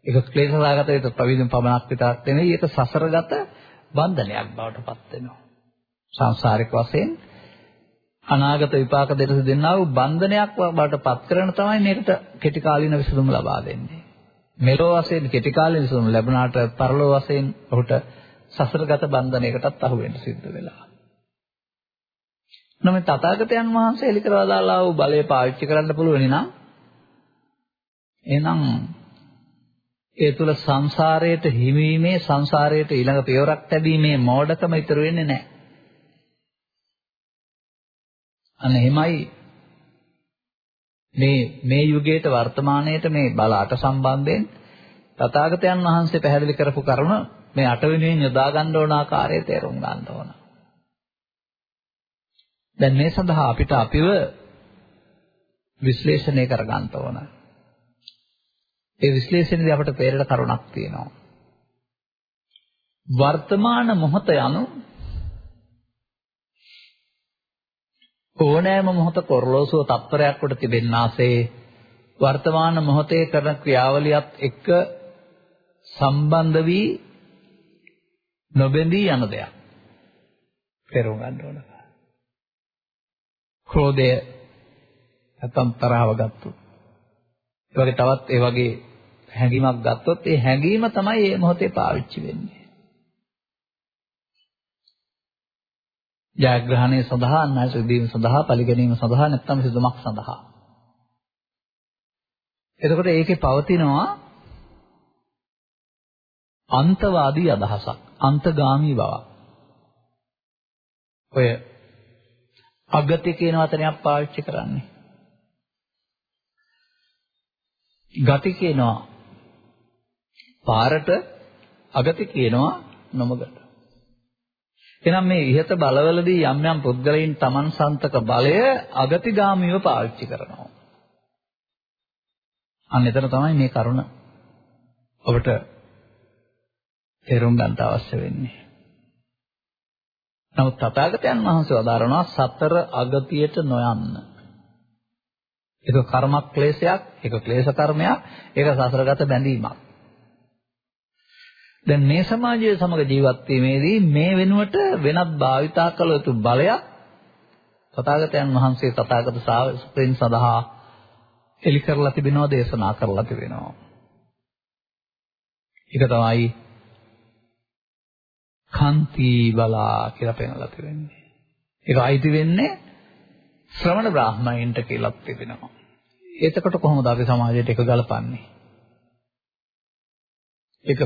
ඒක ක්ලේශ සහගත ඒක ප්‍රවිධින් පමණක් විතරක් නෙවෙයි ඒක සසරගත බන්ධනයක් බවට පත් වෙනවා. සංසාරික වශයෙන් අනාගත විපාක දෙට දෙන්නා වූ බන්ධනයක් බවට පත් කරන තමයි මේකට කෙටි කාලින විසඳුම ලබා දෙන්නේ. මෙලෝ වශයෙන් කෙටි කාලින විසඳුම ලැබුණාට පරලෝ වශයෙන් ඔහුට සසරගත බන්ධනයකටත් අහු වෙන්න සිද්ධ වෙලා. නමුත් තථාගතයන් වහන්සේ එලි කරලා දාලා වූ බලය පාවිච්චි කරන්න පුළුවන් නම් එහෙනම් ඒ තුල සංසාරයට හිමීමේ සංසාරයට ඊළඟ පියවරක් තැබීමේ මෝඩකම ඉතුරු වෙන්නේ නැහැ. අන්න එහෙමයි මේ මේ යුගයේ වර්තමානයේට මේ බල අට සම්බන්ධයෙන් තථාගතයන් වහන්සේ පැහැදිලි කරපු කරුණ මේ අට වෙනුවෙන් යොදා ගන්න ඕන ආකාරය තේරුම් ගන්න ඕන. දැන් මේ සඳහා අපිට අපිව විශ්ලේෂණය කර ගන්න ඕන. ඒ විශ්ලේෂණයේදී අපිට පේරට කරුණක් තියෙනවා. වර්තමාන මොහොත යනු ඕනෑම මොහොතක ඔරලෝසුව තත්පරයක් කොට තිබෙන්නාසේ වර්තමාන මොහොතේ කරන ක්‍රියාවලියත් එක්ක සම්බන්ධ වී නොබැඳී යන දෙයක්. තේරුම් ගන්න ඕන. ක්‍රෝධය නැත්නම් තරහව ගත්තොත්. ඒ වගේ තවත් ඒ වගේ හැඟීමක් ගත්තොත් ඒ හැඟීම තමයි මේ මොහොතේ පාවිච්චි වෙන්නේ. ජයග්‍රහණය සඳහා අන්නයි සිදුවීම සඳහා පරිගැනීම සඳහා නැත්නම් සිදුමක් සඳහා. එතකොට ඒකේ පවතිනවා අන්තවාදී අදහසක්. අන්තගාමී බවක්. ඔය අගති කියන වචනයක් පාවිච්චි කරන්නේ. ගති කියනවා පාරට අගති කියනවා නොමගට. එහෙනම් මේ ඉහත බලවලදී යම් යම් පුද්ගලයන් Taman සන්තක බලය අගතිගාමීව පාවිච්චි කරනවා. අන්න එතන තමයි මේ කරුණ ඔබට තේරුම් ගන්න අවශ්‍ය වෙන්නේ. නමුත් තථාගතයන් වහන්සේ වදාරනවා සතර අගතියට නොයන්න. ඒක කර්මක් ක්ලේශයක්, ඒක ක්ලේශ කර්මයක්, ඒක සසරගත බැඳීමක්. දැන් මේ සමාජයේ සමග ජීවත් වීමේදී මේ වෙනුවට වෙනත් භාවිතා කළ යුතු බලයක් තථාගතයන් වහන්සේ තථාගත ශ්‍රාවකයන් සඳහා එලි කරලා තිබෙනවා දේශනා කරලා තිබෙනවා. ඒක තමයි කාන්ති බලා කියලා පෙන්නලා තිබෙන්නේ. ඒක අයිති වෙන්නේ ශ්‍රමණ බ්‍රාහ්මණයින්ට කියලා තිබෙනවා. එතකොට කොහොමද අපි සමාජයට ඒක ගලපන්නේ? ඒක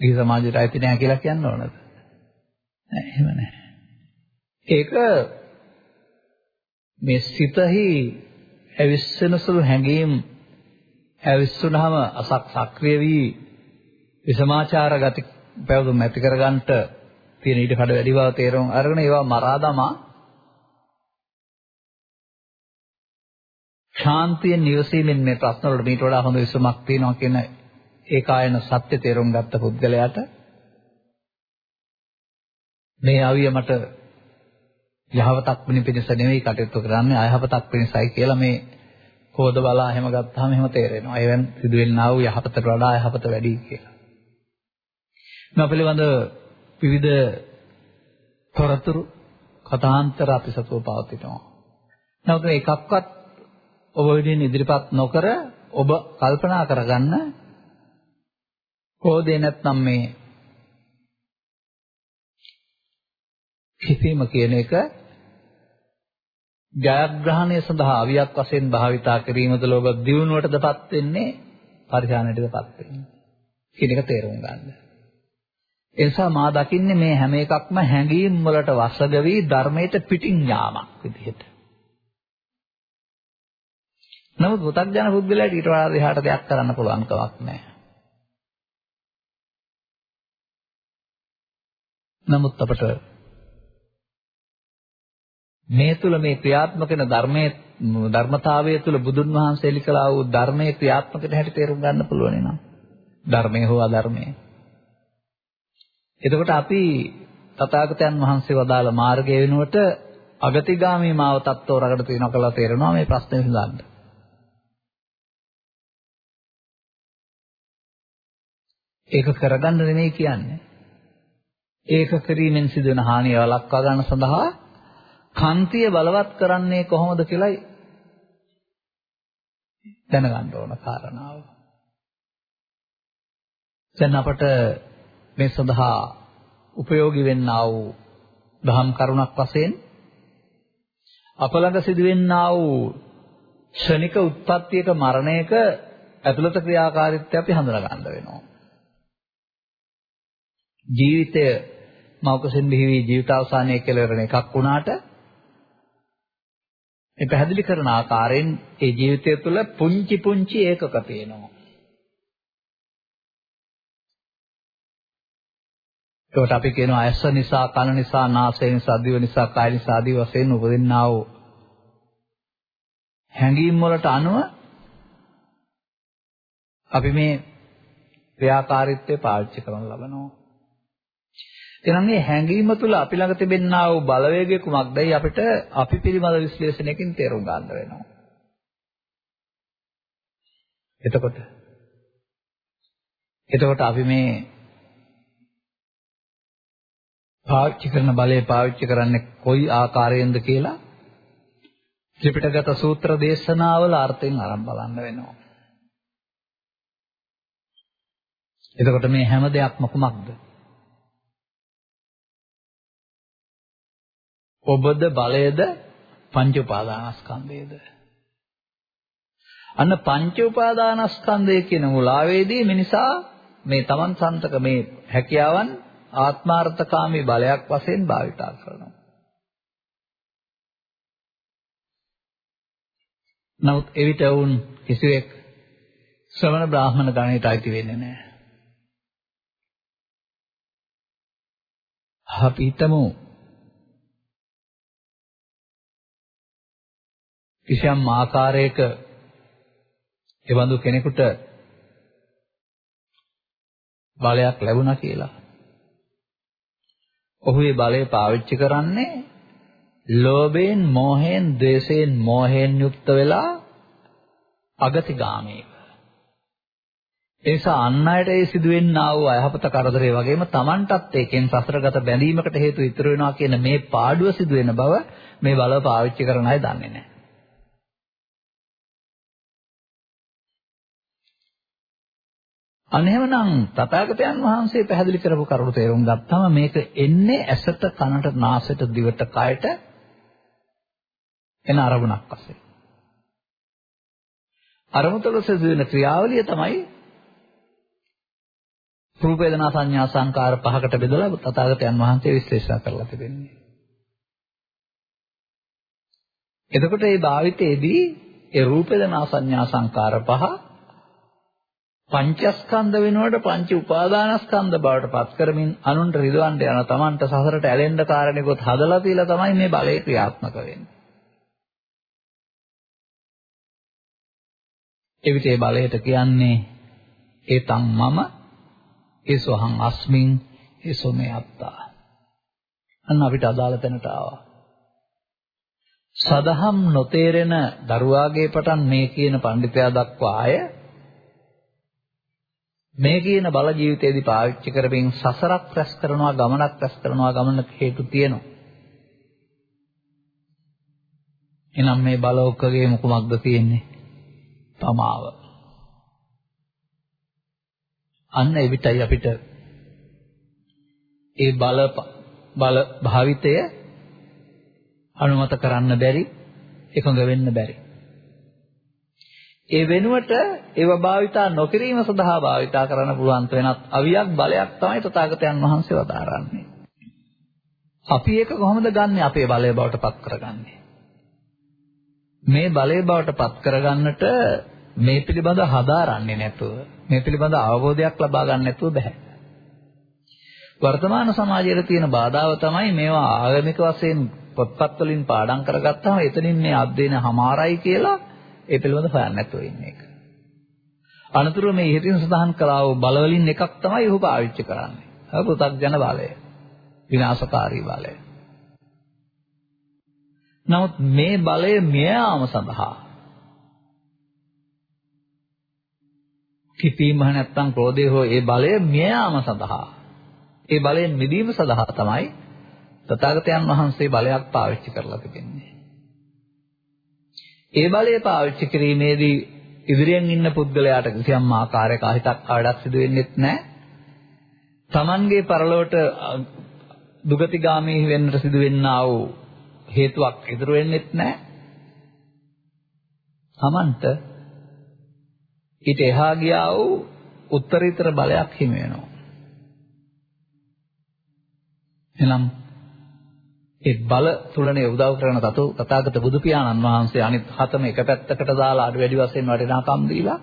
ගිහි සමාජයට අයිති නෑ කියලා කියන්න ඕනද? නෑ එහෙම නෑ. ඒක මේ සිතෙහි ඇවිස්සෙන සුළු හැඟීම් ඇවිස්සුනහම අසක් සක්‍රිය වී විසමාචාර ගති පැවතුම් ඇති කරගන්නට තියෙන ඊට කඩ වැඩි බව තේරුම් අරගෙන ඒවා මරා දමා ශාන්තියෙන් නිවසීමෙන් මේ ප්‍රශ්න වලට මීට වඩා හොඳ විසමක් තියෙනවා කියන ඒකායන සත්‍ය තේරුම් ගත්ත පුද්ගලයාට මේ අවිය මට යහවතක් වෙනිපිනිස නෙවෙයි කටයුතු කරන්නේ අයහපතක් වෙනසයි කියලා මේ කෝද බලා එහෙම ගත්තාම එහෙම තේරෙනවා. ඒවෙන් සිදුවෙන්නා වූ යහපතට වඩා යහපත වැඩි කියලා. මේ පිළිබඳ විවිධ තොරතුරු කතාන්තර අපි සතුව පවතිනවා. නමුත් එකක්වත් ඔබ විදිහින් ඉදිරිපත් නොකර ඔබ කල්පනා කරගන්න කෝදේ නැත්නම් මේ කිසිම කියන එක ජයග්‍රහණය සඳහා අවියක් වශයෙන් භාවිතා කිරීම තුළ ඔබ දියුණුවටදපත් වෙන්නේ පරිහානියටදපත් වෙන්නේ කියන එක තේරුම් ගන්න. ඒ නිසා මා දකින්නේ මේ හැම එකක්ම හැඟීම් වලට වසඟ වී ධර්මයට පිටින් යාමක් විදිහට. නමුත් පුතග්ජන පුද්ගලයාට ඊට වඩා එහාට දෙයක් කරන්න පුළුවන් කමක් නැහැ. නමුත් අපට මේ තුල මේ ක්‍රියාත්මක වෙන ධර්මයේ ධර්මතාවය තුල බුදුන් වහන්සේ එලිකලා වූ ධර්මයේ ක්‍රියාත්මකද හැටි තේරුම් ගන්න පුළුවන් නේද? ධර්මයේ හෝ අධර්මයේ. එතකොට අපි තථාගතයන් වහන්සේ වදාළ මාර්ගය වෙනුවට අගතිගාමී මාව තත්ත්වරකට තියෙනවා කියලා තේරෙනවා මේ ප්‍රශ්නේ විසඳන්න. ඒක කරගන්න නෙමෙයි කියන්නේ. ඒක කිරීමෙන් සිදුවන හානිය වළක්වා ගන්න සඳහා කාන්තිය බලවත් කරන්නේ කොහොමද කියලායි දැනගන්න ඕන කාරණාව. දැන් අපට මේ සඳහා උපයෝගී වෙන්නා වූ දහම් කරුණක් වශයෙන් අප ළඟ සිදුවෙන්නා වූ ක්ෂණික උත්පත්තියක මරණයක ඇතුළත ක්‍රියාකාරීත්වය අපි හඳුනා ගන්න වෙනවා. ජීවිතය මෞකසෙන් බිහි ජීවිතාවසානය කෙලවරන එකක් වුණාට මේ පැහැදිලි කරන ආකාරයෙන් ඒ ජීවිතය තුළ පුංචි පුංචි ඒකක පේනවා. ඒකට අපි කියනවා ඇස නිසා, කන නිසා, නාසය නිසා, දිව නිසා, කාය නිසා ආදී වශයෙන් උපදින්නා වූ හැඟීම් වලට අනුව අපි මේ ක්‍රියාකාරීත්වය පාවිච්චි කරන ලබනවා. එහෙනම් මේ හැඟීම තුළ අපි ළඟ තිබෙනා වූ බලවේගය කුමක්දයි අපිට අපි පිළිබඳ විශ්ලේෂණයකින් තේරුම් ගන්න වෙනවා. එතකොට එතකොට අපි මේ පාවිච්චි කරන බලය පාවිච්චි කරන්නේ කොයි ආකාරයෙන්ද කියලා ත්‍රිපිටකගත සූත්‍ර දේශනාවල අර්ථයෙන් අරන් බලන්න වෙනවා. එතකොට මේ හැම දෙයක්ම කුමක්ද? ඔබද බලයද පංච උපාදානස්කන්ධයද අන්න පංච උපාදානස්කන්ධය කියන මුලාවේදී මිනිසා මේ Taman සන්තක මේ හැකියාවන් ආත්මාර්ථකාමී බලයක් වශයෙන් භාවිතා කරනවා. නමුත් එවිට වුන් කිසිවෙක් ශ්‍රවණ බ්‍රාහ්මණ ගණයට අයිති වෙන්නේ නැහැ. අපි හිතමු කිසියම් ආකාරයක එවඳු කෙනෙකුට බලයක් ලැබුණා කියලා. ඔහු ඒ බලය පාවිච්චි කරන්නේ ලෝභයෙන්, මෝහයෙන්, ද්වේෂයෙන්, මෝහයෙන් යුක්ත වෙලා අගතිගාමීව. ඒ නිසා අන් අයට ඒ සිදුවෙන්නා වූ අයහපත කරදරේ වගේම Tamanටත් ඒකෙන් සසරගත බැඳීමකට හේතු ඉතුරු වෙනවා කියන මේ පාඩුව සිදුවෙන බව මේ බලව පාවිච්චි කරන අය දන්නේ නැහැ. අනේවනම් තථාගතයන් වහන්සේ පැහැදිලි කරපු කරුණු තේරුම් ගත්තම මේක එන්නේ ඇසට කනට නාසයට දිවට කයට එන අරමුණක් වශයෙන්. අරමුතල සිදුවෙන ක්‍රියාවලිය තමයි රූප වේදනා සංඥා සංකාර පහකට බෙදලා තථාගතයන් වහන්සේ විශ්ලේෂණ කරලා තිබෙන්නේ. එතකොට මේ භාවිතයේදී ඒ රූප වේදනා සංඥා සංකාර පහ පංචස්කන්ධ වෙනුවට පංච උපාදානස්කන්ධ බවට පත් කරමින් අනුන්ට රිදවන්න යන තමන්ට සසරට ඇලෙන්න කාරණේකොත් හදලා තියලා තමයි මේ බලය ක්‍රියාත්මක වෙන්නේ. එවිට ඒ බලයට කියන්නේ ඒතං මම ඒසොහං අස්මින් ඒසො මේ අත්තා. අන්න අපිට අදාළ තැනට ආවා. සදහම් නොතේරෙන දරුවාගේ පටන් මේ කියන පඬිතයා දක්වා ආය මේ කියන බල ජීවිතයේදී පාවිච්චි කරමින් සසරක් රැස් කරනවා ගමනක් රැස් කරනවා ගමනක හේතු තියෙනවා. එනම් මේ බලෝකගේ මොකක්ද තියෙන්නේ? තමාව. අන්න එවිටයි අපිට ඒ බල බල භාවිතය අනුමත කරන්න බැරි එකඟ වෙන්න බැරි. ඒ වෙනුවට ඒව භාවිතා නොකිරීම සඳහා භාවිතා කරන්න පුළුවන් වෙනත් අවියක් බලයක් තමයි තථාගතයන් වහන්සේ වදාරන්නේ. අපි ඒක කොහොමද ගන්නෙ අපේ බලය බවට පත් කරගන්නේ? මේ බලය බවට පත් කරගන්නට මේ පිළිබඳ හදාරන්නේ නැතුව මේ පිළිබඳ අවබෝධයක් ලබා ගන්න නැතුව බෑ. වර්තමාන සමාජයේ තියෙන බාධාව තමයි මේවා ආගමික වශයෙන් පොත්පත් වලින් පාඩම් කරගත්තාම එතනින් මේ අධ්‍යයන හමාරයි කියලා ඒ පිළිබඳ හොයන්න නැතුව ඉන්න එක. අනතුරු මේ ඉහතින් සඳහන් කළා වූ බලවලින් එකක් තමයි ඔහු පාවිච්චි කරන්නේ. අර පෘථග්ජන බලය. විනාශකාරී බලය. නමුත් මේ බලය මියාම සඳහා කිපීම නැත්තම් ක්‍රෝධය හෝ ඒ බලය මියාම සඳහා ඒ බලයෙන් මිදීම සඳහා තමයි තථාගතයන් වහන්සේ බලයක් පාවිච්චි කරලා තිබෙන්නේ. ඒ බලය පාවිච්චි කිරීමේදී ඉදිරියෙන් ඉන්න පුද්ගලයාට කිසියම් ආකාරයක අහිතක් ආඩක් සිදු වෙන්නේ නැහැ. Tamanගේ පරලොවට දුගතිගාමී වෙන්නට සිදු වෙන්නා වූ හේතුවක් ඉදිරි වෙන්නේත් නැහැ. Tamanට ඊට එහා ගියා වූ උත්තරීතර බලයක් හිමි වෙනවා. එනම් ඒ බල තුලනේ උදව් කරන තතු තථාගත බුදු පියාණන් වහන්සේ අනිත් හතම එක පැත්තකට දාලා අඩු වැඩි වශයෙන් වටිනාකම් දීලා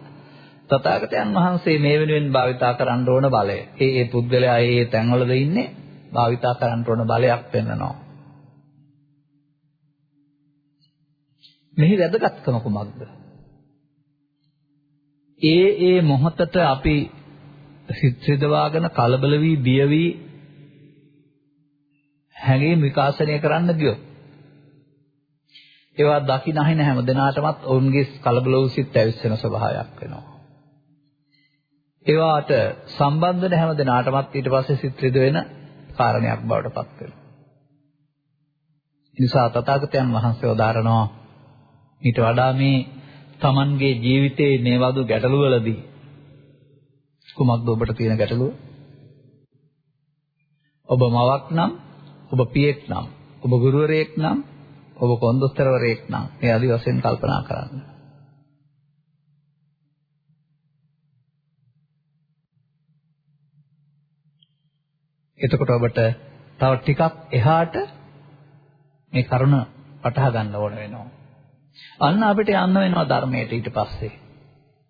තථාගතයන් වහන්සේ මේ වෙනුවෙන් භාවිතා කරන්න ඕන බලය. ඒ ඒ පුද්ගලයා ඒ තැන්වලද ඉන්නේ භාවිතා කරන්න ඕන බලයක් පෙන්වනවා. මෙහි වැදගත්කම කුමක්ද? ඒ ඒ මොහොතට අපි සිත් සිදවාගෙන කලබල වී බිය වී හැඟීම් විකාශනය කරන්න ගියොත් ඒවා දකින්න හින හැම දිනාටමත් ඔවුන්ගේ කලබල වූ සිත් ඇවිස්සෙන ස්වභාවයක් වෙනවා. ඒවාට සම්බන්ධ වෙන හැම දිනාටමත් ඊට පස්සේ සිත් රිද වෙන කාරණයක් බවට පත් වෙනවා. නිසා තථාගතයන් වහන්සේ වදාරනවා ඊට වඩා මේ Tamanගේ ජීවිතයේ මේ වගේ ගැටලු වලදී කුමක්ද ඔබට තියෙන ගැටලුව? ඔබ මවක් නම්, ඔබ පියෙක් නම්, ඔබ ගුරුවරයෙක් නම්, ඔබ කොන්දොස්තරවරයෙක් නම් මේ ආදි වශයෙන් කල්පනා කරන්න. එතකොට ඔබට තව ටිකක් එහාට මේ කරුණ වටහා ගන්න ඕන වෙනවා. අන්න අපිට යන්න වෙනවා ධර්මයට ඊට පස්සේ.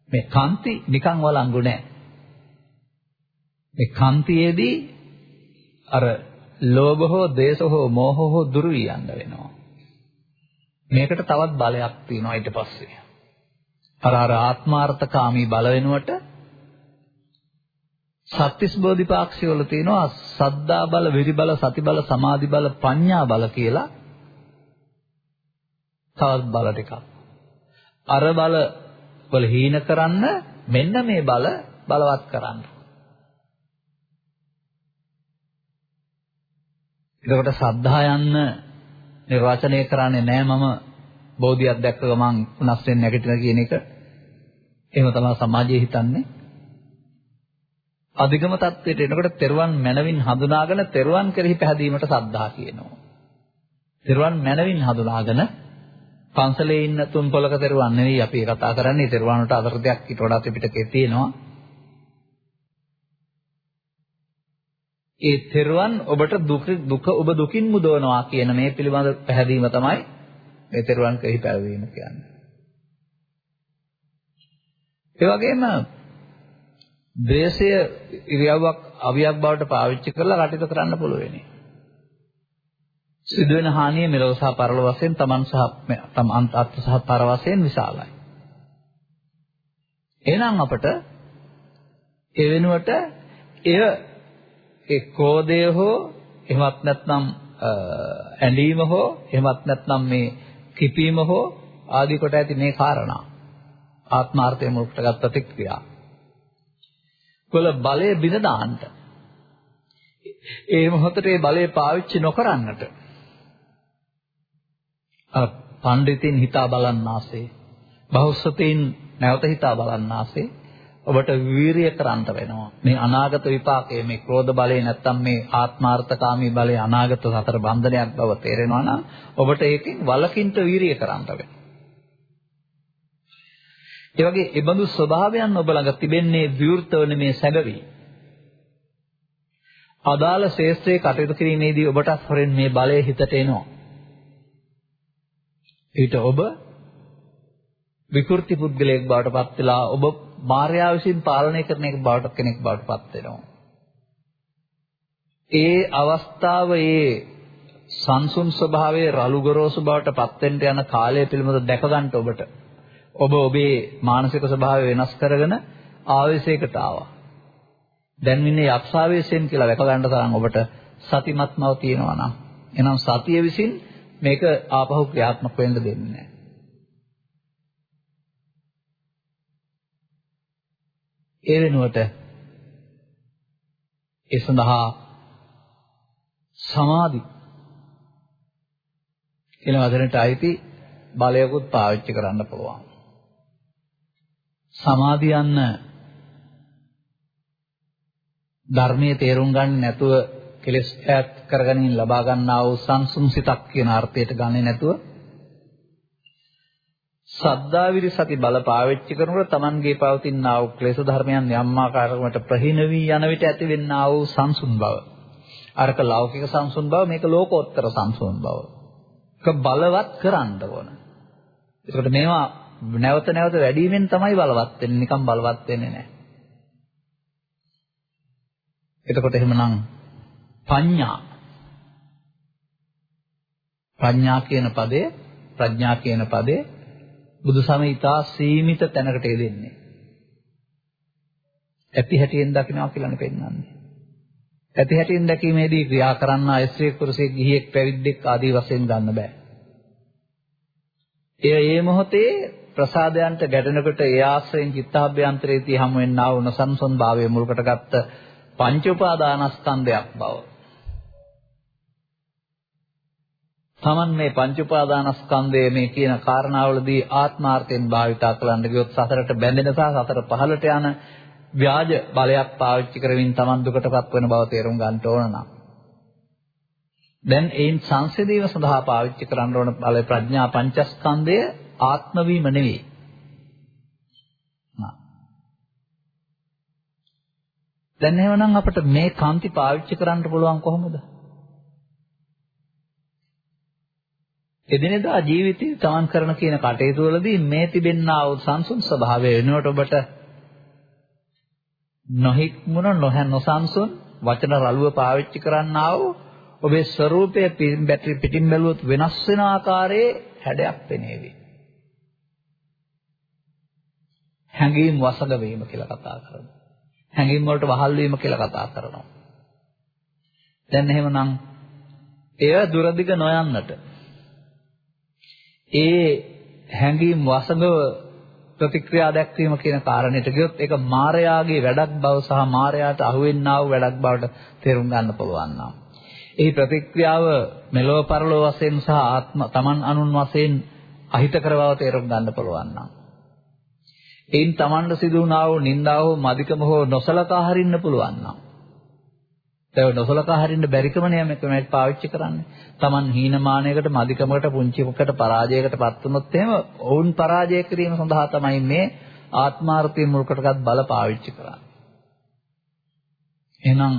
මේ කාන්ති නිකන් වළංගු නැහැ. මේ කාන්තියේදී අර ලෝභ හෝ දේශ හෝ මෝහ හෝ දුරු යන්න වෙනවා. මේකට තවත් බලයක් තියෙනවා ඊට පස්සේ. අර අර ආත්මාර්ථකාමී බල වෙනුවට සත්‍තිස් බෝධිපාක්ෂි වල තියෙනවා සද්දා බල, විරි බල, සති බල, සමාධි බල, පඤ්ඤා බල කියලා තවත් බල ටිකක්. අර බල වල හීන කරන්න මෙන්න මේ බල බලවත් කරන්න. එතකොට සද්ධා යන්න නිර්වචනය කරන්නේ නෑ මම බෝධියක් දැක්ක ගමන් උනස් වෙන්න නැගිටින කියන එක. එහෙම තමයි සමාජයේ හිතන්නේ. අධිගම தത്വයට එනකොට තෙරුවන් මනවින් හඳුනාගෙන තෙරුවන් කෙරෙහි පැහැදීමට සද්ධා කියනවා. තෙරුවන් මනවින් හඳුනාගෙන පන්සලේ ඉන්න තුන් පොලක තෙරුවන් නෙවෙයි අපි කතා කරන්නේ තෙරුවන්ට අදෘතයක් ඊට වඩා ත්‍රිපිටකේ තියෙනවා. ඒ තෙරුවන් ඔබට දුක දුක ඔබ දුකින් මුදවනවා කියන මේ පිළිබඳ පැහැදීම තමයි මේ තෙරුවන් කෙරෙහි පැවවීම කියන්නේ. ඒ වගේම ද්වේෂය ඉරියව්වක් අවියක් බවට පාවිච්චි කරලා කටයුතු කරන්න පුළුවන්. සිදුවෙන හානිය මෙලොව සහ පරලොව වශයෙන් තමන් සහ තම අත් සහ පර වශයෙන් විශාලයි. එහෙනම් අපට ඒ වෙනුවට එය ඒ ක්‍රෝධය හෝ එහෙමත් නැත්නම් ඇඬීම හෝ එහෙමත් නැත්නම් මේ කිපීම හෝ ආදී කොට ඇති මේ කාරණා ආත්මාර්ථය මුලට ගත් ප්‍රතික්‍රියා. කොල බලය බිඳ දාන්න. ඒ මොහොතේ ඒ බලය පාවිච්චි නොකරන්නට. අර පඬිතින් හිතා බලන්නාසේ බහුසතෙන් නැවත හිතා බලන්නාසේ ඔබට වීරිය කරන්න වෙනවා. මේ අනාගත විපාකයේ මේ ක්‍රෝධ බලය නැත්තම් මේ ආත්මාර්ථකාමී බලය අනාගත සතර බන්ධනයක් බව තේරෙනවා නම් ඔබට ඒකෙන් වලකින්ට වීරිය කරන්න වෙනවා. ඒ වගේ ඒබඳු ස්වභාවයන් ඔබ ළඟ තිබෙන්නේ විවෘතවන මේ සැඟවි. අදාළ ශේෂ්ත්‍රයේ කටයුතු කිරීමේදී ඔබට හොරෙන් මේ බලය හිතට එනවා. ඊට ඔබ විකෘති පුද්ගලයෙක් බවට පත් වෙලා ඔබ මාර්යා විසින් පාලනය කරන එක බවට කෙනෙක් බවට පත් වෙනවා. ඒ අවස්ථාව ඒ සංසුන් ස්වභාවයේ රළු ගොරෝසු බවට පත් වෙන්න යන කාලය පිළිබඳව දැක ගන්න ඔබට ඔබ ඔබේ මානසික ස්වභාවය වෙනස් කරගෙන ආවේශයකට ආවා. දැන් ඉන්නේ යක්ෂාවේශයෙන් කියලා දැක ගන්න තරම් ඔබට සතිමත්මව තියෙනවා නම් එහෙනම් සතිය විසින් මේක ආපහු ක්‍රියාත්මක වෙන්න දෙන්නේ නැහැ. ඒ වෙනුවට ඒ සඳහා සමාධි කියන වචනට අයිති බලයකුත් පාවිච්චි කරන්න පුළුවන්. සමාධියන්න ධර්මයේ තේරුම් ගන්න නැතුව කෙලෙස් ඈත් කරගනින් ලබා ගන්නා වූ සංසුන් සිතක් කියන අර්ථයට ගන්නේ නැතුව සද්දා විරි සති බල පාවිච්චි කරනකොට Tamanගේ පවතින ආ වූ ක්ලේශ ධර්මයන් යම් ආකාරයකට ප්‍රහීන වී යන විට ඇතිවෙනා වූ සංසුන් බව. අරක ලෞකික සංසුන් බව මේක ලෝකෝත්තර සංසුන් බව. ඒක බලවත් කරන්න ඕන. ඒකට මේවා නැවත නැවත වැඩිවීමෙන් තමයි බලවත් වෙන්නේ නිකන් බලවත් වෙන්නේ නැහැ. එතකොට එහෙමනම් පඤ්ඤා ප්‍රඥා කියන පදය ප්‍රඥා කියන පදේ බුදුසමය ඉතා සීමිත තැනකට යෙදෙන්නේ. ඇති හැටියෙන් දකින්නවා කියලානේ පෙන්වන්නේ. ඇති හැටියෙන් දැකීමේදී ක්‍රියා කරන්න ආයශ්‍රේ කුරුසෙක් ගිහියෙක් පැවිද්දෙක් ආදී වශයෙන් ගන්න බෑ. එය ඒ මොහොතේ ප්‍රසාදයන්ට ගැටෙනකොට ඒ ආශ්‍රයෙන් චිත්තාභ්‍යන්තරයේ තිය හමු වෙන්නා වූ නසන්සොන් භාවයේ මුල්කට ගත්ත පංච උපාදානස්කන්ධයක් බව. Taman මේ පංච උපාදානස්කන්ධය මේ කියන කාරණාවලදී ආත්මාර්ථයෙන් භාවිතා කරන්න ගියොත් සතරට බැඳෙන සහ සතර පහළට යන ව්‍යාජ බලයක් පාවිච්චි කරමින් Taman දුකටපත් වෙන බව තේරුම් ගන්න ඕන නම් දැන් ඒන් සංසිඳීම සඳහා පාවිච්චි කරන්න ඕන බල ප්‍රඥා පංචස්කන්ධය ආත්ම වීම නෙවෙයි. දැන් එහෙමනම් අපිට මේ කාන්ති පාවිච්චි කරන්න පුළුවන් කොහොමද? එදිනෙදා ජීවිතේ තමන් කරන කියන කටයුතු වලදී මේ තිබෙනා වූ සංසුන් ස්වභාවය වෙනුවට ඔබට නොහික්මුණ නොහැ නොසන්සුන් වචන රළුව පාවිච්චි කරන්නා වූ ඔබේ ස්වરૂපය පිටින් බැලුවොත් වෙනස් වෙන ආකාරයේ හැඩයක් පෙනේවි. හැඟීම් වසඟ වීම කියලා කතා කරනවා. හැඟීම් වලට වහල් වීම කියලා කතා කරනවා. දැන් එහෙමනම් එය දුරදිග නොයන්නට ඒ හැඟීම් වසඟව ප්‍රතික්‍රියා දැක්වීම කියන කාරණයට ගියොත් ඒක මායාගේ වැඩක් බව සහ මායාට අහුවෙන්නා වූ වැඩක් බවට තේරුම් ගන්න පුළුවන් නම්. ඒ ප්‍රතික්‍රියාව මෙලොව පරලොව වශයෙන් සහ ආත්ම තමන් අනුන් වශයෙන් අහිතකර බව තේරුම් ගන්න පුළුවන් නම්. එයින් තමන්ට සිදු වුණා වූ නිന്ദාව හෝ මදිකම හෝ නොසලකා හරින්න පුළුවන් නම්. ඒක නොසලකා හරින්න බැරිකමනේ මේක මේ පාවිච්චි කරන්නේ. තමන් හීනමානයකට මදිකමකට පුංචිමකට පරාජයකට පත් වුණොත් එහෙම ඔවුන් පරාජය කිරීම සඳහා තමයි මේ ආත්මාර්ථය මුල් කොටගත් බල පාවිච්චි කරන්නේ. එහෙනම්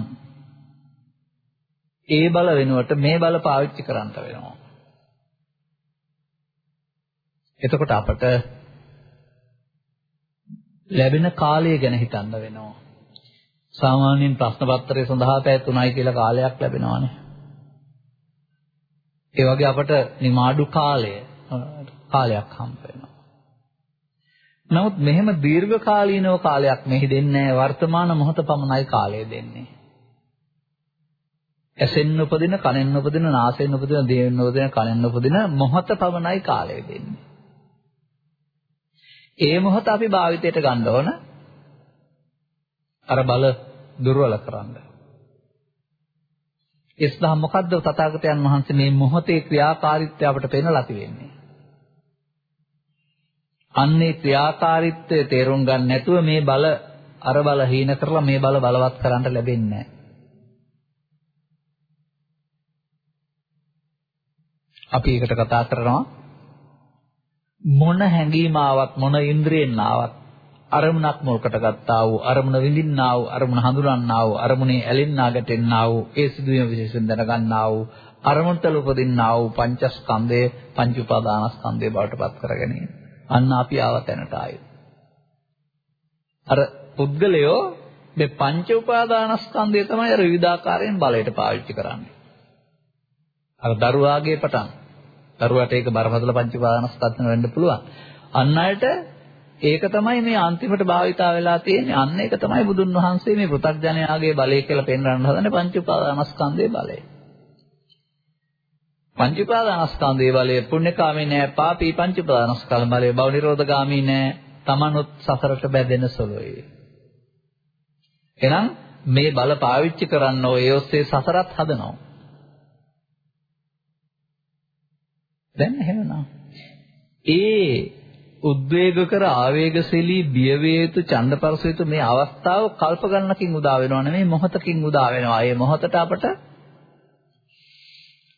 ඒ බල වෙනුවට මේ බල පාවිච්චි කරන්න වෙනවා. එතකොට අපට ලැබෙන කාලය ගැන හිතන්න වෙනවා. සාමාන්‍යයෙන් ප්‍රශ්න පත්‍රය සඳහා පැය 3යි කියලා කාලයක් ලැබෙනවානේ. ඒ වගේ අපට නිමාඩු කාලය කාලයක් හම්බ වෙනවා. නමුත් මෙහෙම දීර්ඝ කාලීනව කාලයක් මෙහි දෙන්නේ වර්තමාන මොහොත පමණයි කාලය දෙන්නේ. ඇසෙන් උපදින, කනෙන් උපදින, නාසයෙන් උපදින, දිවෙන් උපදින, කනෙන් උපදින මොහොත පමණයි කාලය දෙන්නේ. ඒ මොහොත අපි භාවිතයට ගන්න ඕන අර බල දුර්වල කරන්න. එස්දා මොකද්ද තථාගතයන් වහන්සේ මේ මොහොතේ ක්‍රියාකාරීත්වය අපට පෙන්වලා තියෙන්නේ. අන්නේ ක්‍රියාකාරීත්වය තේරුම් ගන්න නැතුව මේ බල අර බල හීන කරලා මේ බල බලවත් කරන්න ලැබෙන්නේ නැහැ. අපි ඒකට කතා කරනවා මොන හැඟීම ආවත් මොන ඉන්ද්‍රියෙන් ආවත් අරමුණක් මොල්කට ගත්තා වූ අරමුණ විඳින්නා වූ අරමුණ හඳුනන්නා වූ අරමුණේ ඇලෙන්නා ගැටෙන්නා වූ ඒ සිදුවීම විශේෂයෙන් දැනගන්නා වූ අරමුණතල උපදින්නා වූ පංචස්කන්ධය පංච උපාදානස්කන්ධය බවට පත් කර ගැනීම. අන්න අපි ආව තැනට ආයේ. අර පුද්ගලයෝ මේ පංච උපාදානස්කන්ධය තමයි අර විවිධාකාරයෙන් බලයට පාවිච්චි කරන්නේ. අර දරුවාගේ පටන් දරුවාට ඒක බරපතල පංච උපාදානස්කන්ධ වෙන්න පුළුවන්. අන් අයට ඒක තමයි මේ අන්තිමට භාවිතා වෙලා තියෙන්නේ. අන්න ඒක තමයි බුදුන් වහන්සේ මේ පෘථග්ජනයාගේ බලය කියලා පෙන්වන්න හදන්නේ පංච උපාදානස්කන්ධයේ බලය. පංච උපාදානස්කන්ධයේ බලය පුණ්‍යකාමී නෑ, පාපී පංච උපාදානස්කන්ධ බලය, භව නිරෝධගාමී නෑ. තමනුත් සසරට බැඳෙන සොලොයි. එහෙනම් මේ බල පාවිච්චි කරන්න ඔය ඔස්සේ සසරත් හදනවා. දැන් එහෙමනම් ඒ උද්වේග කර ආවේගශීලී බිය වේ යුතු ඡන්දපරස යුතු මේ අවස්ථාව කල්ප ගණනකින් උදා වෙනව නෙමෙයි මොහොතකින් උදා වෙනවා. ඒ මොහොතට අපට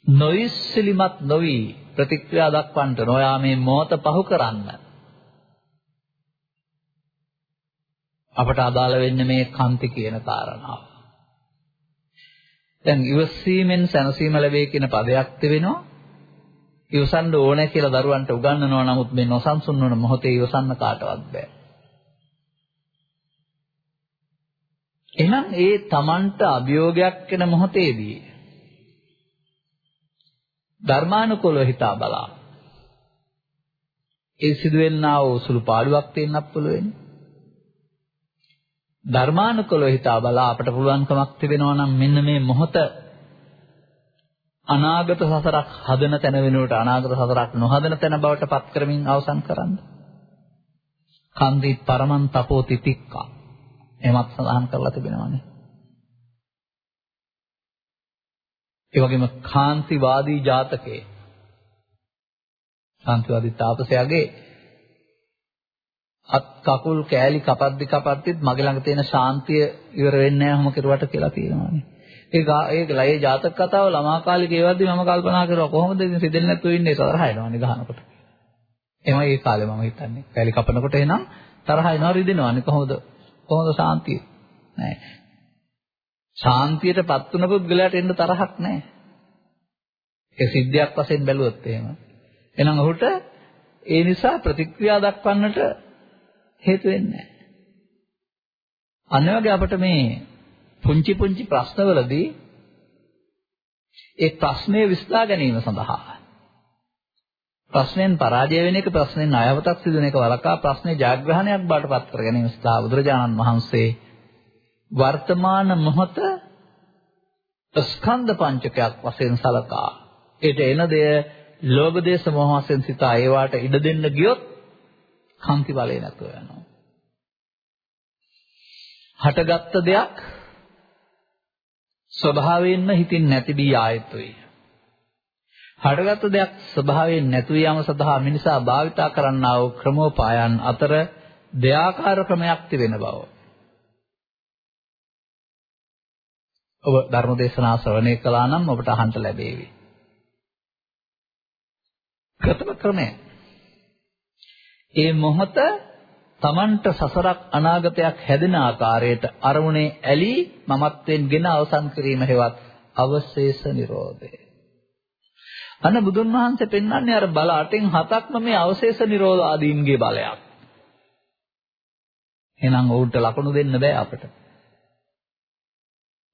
නොයිස්සිලිමත් නොවි ප්‍රතික්‍රියා දක්වන්නට නොයා මේ මොහොත පහු කරන්න. අපට අදාළ වෙන්නේ මේ කන්ති කියන කාරණාව. දැන් ඉවසීමෙන් සැනසීම ලැබේ කියන පදයක් තිබෙනවා. ඉවසන්න ඕනේ කියලා දරුවන්ට උගන්වනවා නමුත් මේ නොසන්සුන් වන මොහොතේ ඉවසන්න කාටවත් බෑ. එහෙනම් ඒ Tamanට අභියෝගයක් වෙන මොහොතේදී ධර්මානුකූලව හිතා බලා ඒ සිදුවෙන්නා වූ සුළු පාඩුවක් තියෙන්නත් පුළුවන්. ධර්මානුකූලව හිතා බලා අපට පුළුවන්කමක් තිබෙනවා නම් මෙන්න මේ මොහොත අනාගත සසරක් හදන තැන වෙනුවට අනාගත සසරක් නොහදන තැන බවට පත් කරමින් අවසන් කරන්න. කන්දි පරමන් තපෝ තිතික්කා. එමත් සඳහන් කරලා තිබෙනවානේ. ඒ වගේම කාන්තිවාදී ජාතකයේ කාන්තිවාදී තාපසයාගේ අත් කකුල් කෑලි කපද්දි කපද්දිත් මගේ ළඟ තියෙන ශාන්තිය ඉවර වෙන්නේ නැහැ ඔහොම කෙරුවට කියලා තියෙනවානේ. ඒ ඒක ලයේ ජාතක කතාව ළමා කාලේ කියවද්දි මම කල්පනා කරුවා කොහොමද ඉතින් සිදෙන්නේ නැතුව ඉන්නේ තරහ එනවනේ ගහනකොට. එහෙමයි ඒ කාලේ මම හිතන්නේ. පැලි කපනකොට එනම් තරහ එනවා රිදෙනවනේ කොහොමද? කොහොමද සාන්තිය? නෑ. ශාන්තියටපත් වුණ පුද්ගලයාට එන්න තරහක් නැහැ. ඒ සිද්ධියක් වශයෙන් බැලුවොත් එහෙම. එහෙනම් ඔහුට ඒ නිසා ප්‍රතික්‍රියා දක්වන්නට හේතු වෙන්නේ නැහැ. අන්න වගේ අපිට මේ පුංචි පුංචි ප්‍රශ්නවලදී ඒ ප්‍රශ්නය විසඳා ගැනීම සඳහා ප්‍රශ්නෙන් පරාජය වෙන එක ප්‍රශ්නෙන් අයවතක් සිදුවන එක වලකා ප්‍රශ්නේ ජයග්‍රහණයක් බවට පත් කර ගැනීම සඳහා බුදුරජාණන් වහන්සේ වර්තමාන මොහොත ස්කන්ධ පංචකයක් වශයෙන් සලකා ඒට එන දෙය ලෝභ දේශ මොහ වශයෙන් සිතා ඒවාට ඉඩ දෙන්න ගියොත් කාන්ති බලය නැතුව යනවා. හටගත්ත දෙයක් ස්වභාවයෙන්ම හිතින් නැති බී ආයතුයි. හටගත්තු දෙයක් ස්වභාවයෙන් නැතු යාම සඳහා මිනිසා භාවිතා කරන්නා වූ ක්‍රමෝපායන් අතර දෙආකාර ක්‍රමයක් තිබෙන බව. ඔබ ධර්ම දේශනා ශ්‍රවණය කළා නම් ඔබට අහන්න ලැබේවි. ප්‍රථම ක්‍රමය. ඒ මොහොත Tamanට සසරක් අනාගතයක් හැදෙන ආකාරයට අරමුණේ ඇලී මමත්වෙන් ගෙන අවසන් කිරීම හේවත් අවශේෂ නිරෝධය. අන්න බුදුන් වහන්සේ පෙන්වන්නේ අර බල අටෙන් හතක්ම මේ අවශේෂ නිරෝධ ආදීන්ගේ බලයක්. එහෙනම් ඔවුන්ට ලකුණු දෙන්න බෑ අපට.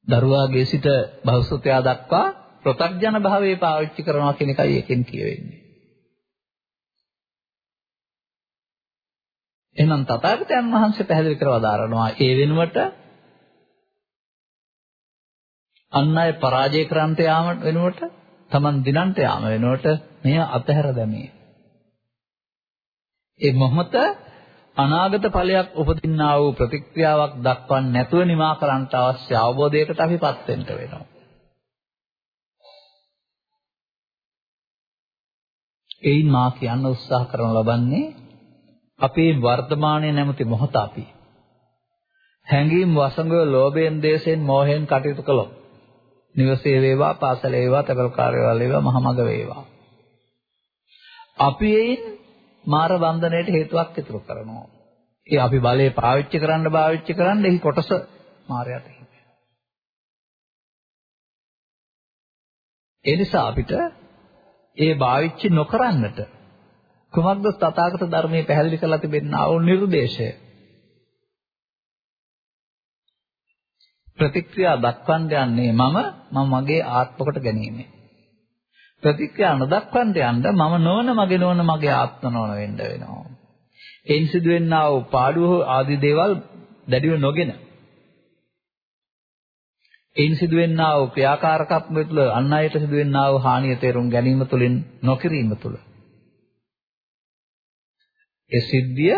දරුවාගේ සිට භෞසුතයා දක්වා ප්‍රත්‍යඥ භාවයේ පාවිච්චි කරනවා කියන එකයි එකෙන් කියවෙන්නේ. එහෙනම් තථාගතයන් වහන්සේ පැහැදිලි කරව දාරනවා ඒ වෙනුවට අන් අය පරාජය කරන්ට යාම වෙනුවට Taman දිනන්ට යාම වෙනුවට මෙය අතහැර දැමීම. ඒ මොහොත අනාගත ඵලයක් උපදින්නා වූ ප්‍රතික්‍රියාවක් දක්වන්නේ නැතුව නිමා කරන්නට අවශ්‍ය අවබෝධයකට අපිපත් වෙන්න වෙනවා. එයින් මා කියන්න උත්සාහ කරන ලබන්නේ අපේ වර්තමානයේ නැමැති මොහොත අපි. හැඟීම් වසඟ ලෝභයෙන් දේශයෙන් මෝහයෙන් කටයුතු කළොත් නිවසේ වේවා පාසලේ වේවා තබල් කාර්යවල වේවා මහමග වේවා. අපි එයින් මාර බන්ධනයට හේතුවක් ඉතුරු කරනවා. ඒ අපි බලේ පාවිච්චි කරන්න පාවිච්චි කරන්න එහි කොටස මාරයට ඒ නිසා අපිට ඒ පාවිච්චි නොකරන්නට කුමක්ද තථාගත ධර්මයේ පැහැදිලි කරලා තිබෙනා වූ නිර්දේශය? ප්‍රතික්‍රියා දක්වන්න යන්නේ මම මම මගේ ආත්මකට ගැනීම. ප්‍රතික්‍රියා නොදක්වන්න යන්න මම නොවන මගේ නොවන මගේ ආත්ම නොවන වෙන්න වෙනවා. එයින් සිදුවෙනා වූ පාඩුව ආදී දේවල් දැඩිව නොගෙන එයින් සිදුවෙනා වූ ක්‍රියාකාරකම් තුළ අන් අයට සිදුවෙනා වූ හානිය තේරුම් ගැනීම තුළින් නොකිරීම තුළ ඒ සිද්ධිය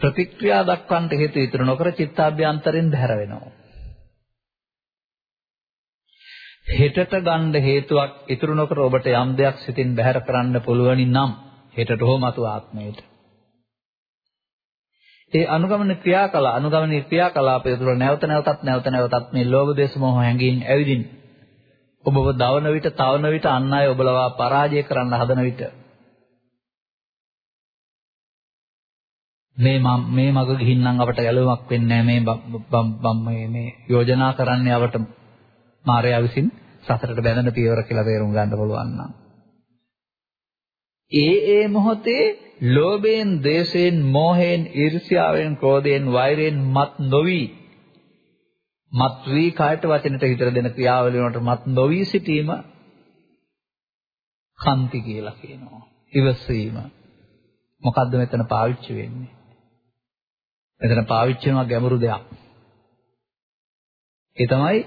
ප්‍රතික්‍රියා දක්වන්නට හේතු ඉතුරු නොකර චිත්තාභ්‍යන්තරෙන් බැහැර වෙනවා. හෙටට ගන්න හේතුවක් ඉතුරු නොකර ඔබට යම් දෙයක් සිතින් බැහැර කරන්න පුළුවනි නම් හෙටට හෝ මතු ආත්මයට ඒ අනුගමන ක්‍රියාකලා අනුගමනීය ක්‍රියාකලාපය තුළ නැවත නැවතත් නැවත නැවතත් මේ ලෝභ දේශ මොහ හැඟීම් ඇවිදින් ඔබව දවන විට තවන විට අන් අය ඔබලවා පරාජය කරන්න හදන විට මේ මේ මග ගිහින්නම් අපට ගැලවීමක් වෙන්නේ නැහැ මේ මේ මේ යෝජනා කරන්නේ අපට මායя විසින් සසරට බැඳෙන පියවර කියලා තේරුම් ගන්න පුළුවන් නම් ඒ ඒ මොහොතේ ලෝභයෙන්, දේශයෙන්, මෝහයෙන්, ඊර්ෂ්‍යාවෙන්, ක්‍රෝධයෙන්, වෛරයෙන් මත් නොවි මත් වී කායට වචනට හිතර දෙන ක්‍රියාවලිය වලට මත් නොවි සිටීම කන්ති කියලා කියනවා. ඉවසීම. මොකද්ද මෙතන පාවිච්චි වෙන්නේ? මෙතන පාවිච්චි වෙනවා ගැඹුරු දෙයක්. ඒ තමයි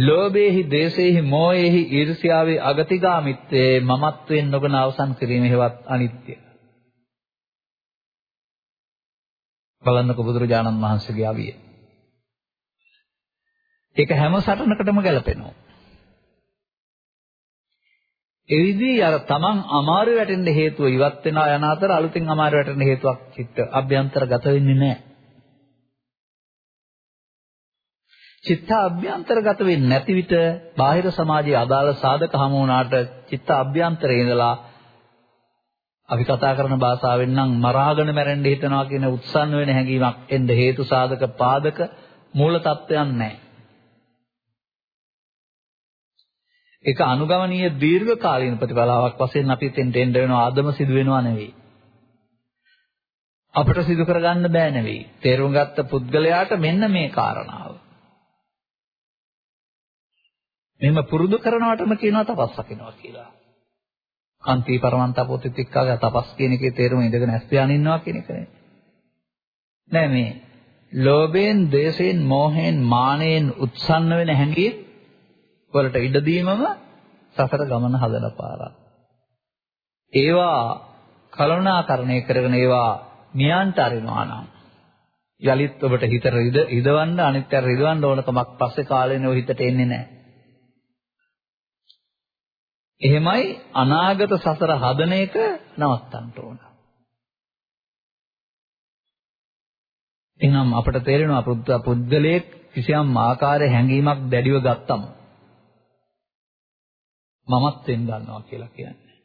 ලෝභයේහි, දේශයේහි, මෝහයේහි, ඊර්ෂ්‍යාවේ අගතිගාමිත්වයේ මමත්වයෙන් නොගන අවසන් කිරීම හේවත් අනිත්‍ය. බලන්නකො බුදුරජාණන් වහන්සේගේ අවිය. ඒක හැම සටනකටම ගැලපෙනවා. එවිදී අර තමන් අමාරු වැටෙන්න හේතුව ඉවත් වෙනා යන අතර අලුතින් අමාරු වැටෙන්න හේතුවක් චිත්ත අභ්‍යන්තරගත වෙන්නේ නැහැ. චිත්ත අභ්‍යන්තරගත වෙන්නේ නැති විට බාහිර සමාජයේ අදාළ සාධක හමු වුණාට චිත්ත අභ්‍යන්තරේ ඉඳලා අපි කතා කරන භාෂාවෙන් නම් මරාගෙන මැරෙන්න හිතනවා කියන උත්සන්න වෙන හැඟීමක් එන්න හේතු සාධක පාදක මූල තත්වයන් නැහැ. ඒක අනුගමනීය දීර්ඝ කාලීන ප්‍රතිපලාවක් වශයෙන් අපි තෙන්ට එන්න වෙනවා ආදම සිදු වෙනවා නෙවෙයි. අපිට සිදු කරගන්න බෑ නෙවෙයි. තේරුම් ගත්ත පුද්ගලයාට මෙන්න මේ කාරණාව. මෙහෙම පුරුදු කරනවටම කියනවා තපස් රකින්නවා කියලා. කාන්ති පරමන්තපෝතිතික්කාගේ තපස් කියන එකේ තේරුම ඉඳගෙන ඇස් පියාගෙන ඉන්නවා කියන එක නේ. නෑ මේ ලෝභයෙන්, ද්වේෂයෙන්, මෝහයෙන්, මානයෙන් උත්සන්න වෙන හැඟීම් වලට ඉඩ දීමම සසර ගමන හදන පාරක්. ඒවා කලනාකරණය කරගෙන ඒවා මියන්ට අරිනවා නම් යලිත් ඔබට හිත රිදවන්න අනිත් අය රිදවන්න ඕන කමක් පස්සේ කාලෙනේ ඔය හිතට එන්නේ නැහැ. එහෙමයි අනාගත සසර හදන එක නවත්තන්න ඕන. එහෙනම් අපිට තේරෙනවා පුද්ගලයේ කිසියම් ආකාරයේ හැඟීමක් දැඩිව ගත්තම මමත් වෙන්න ගන්නවා කියලා කියන්නේ.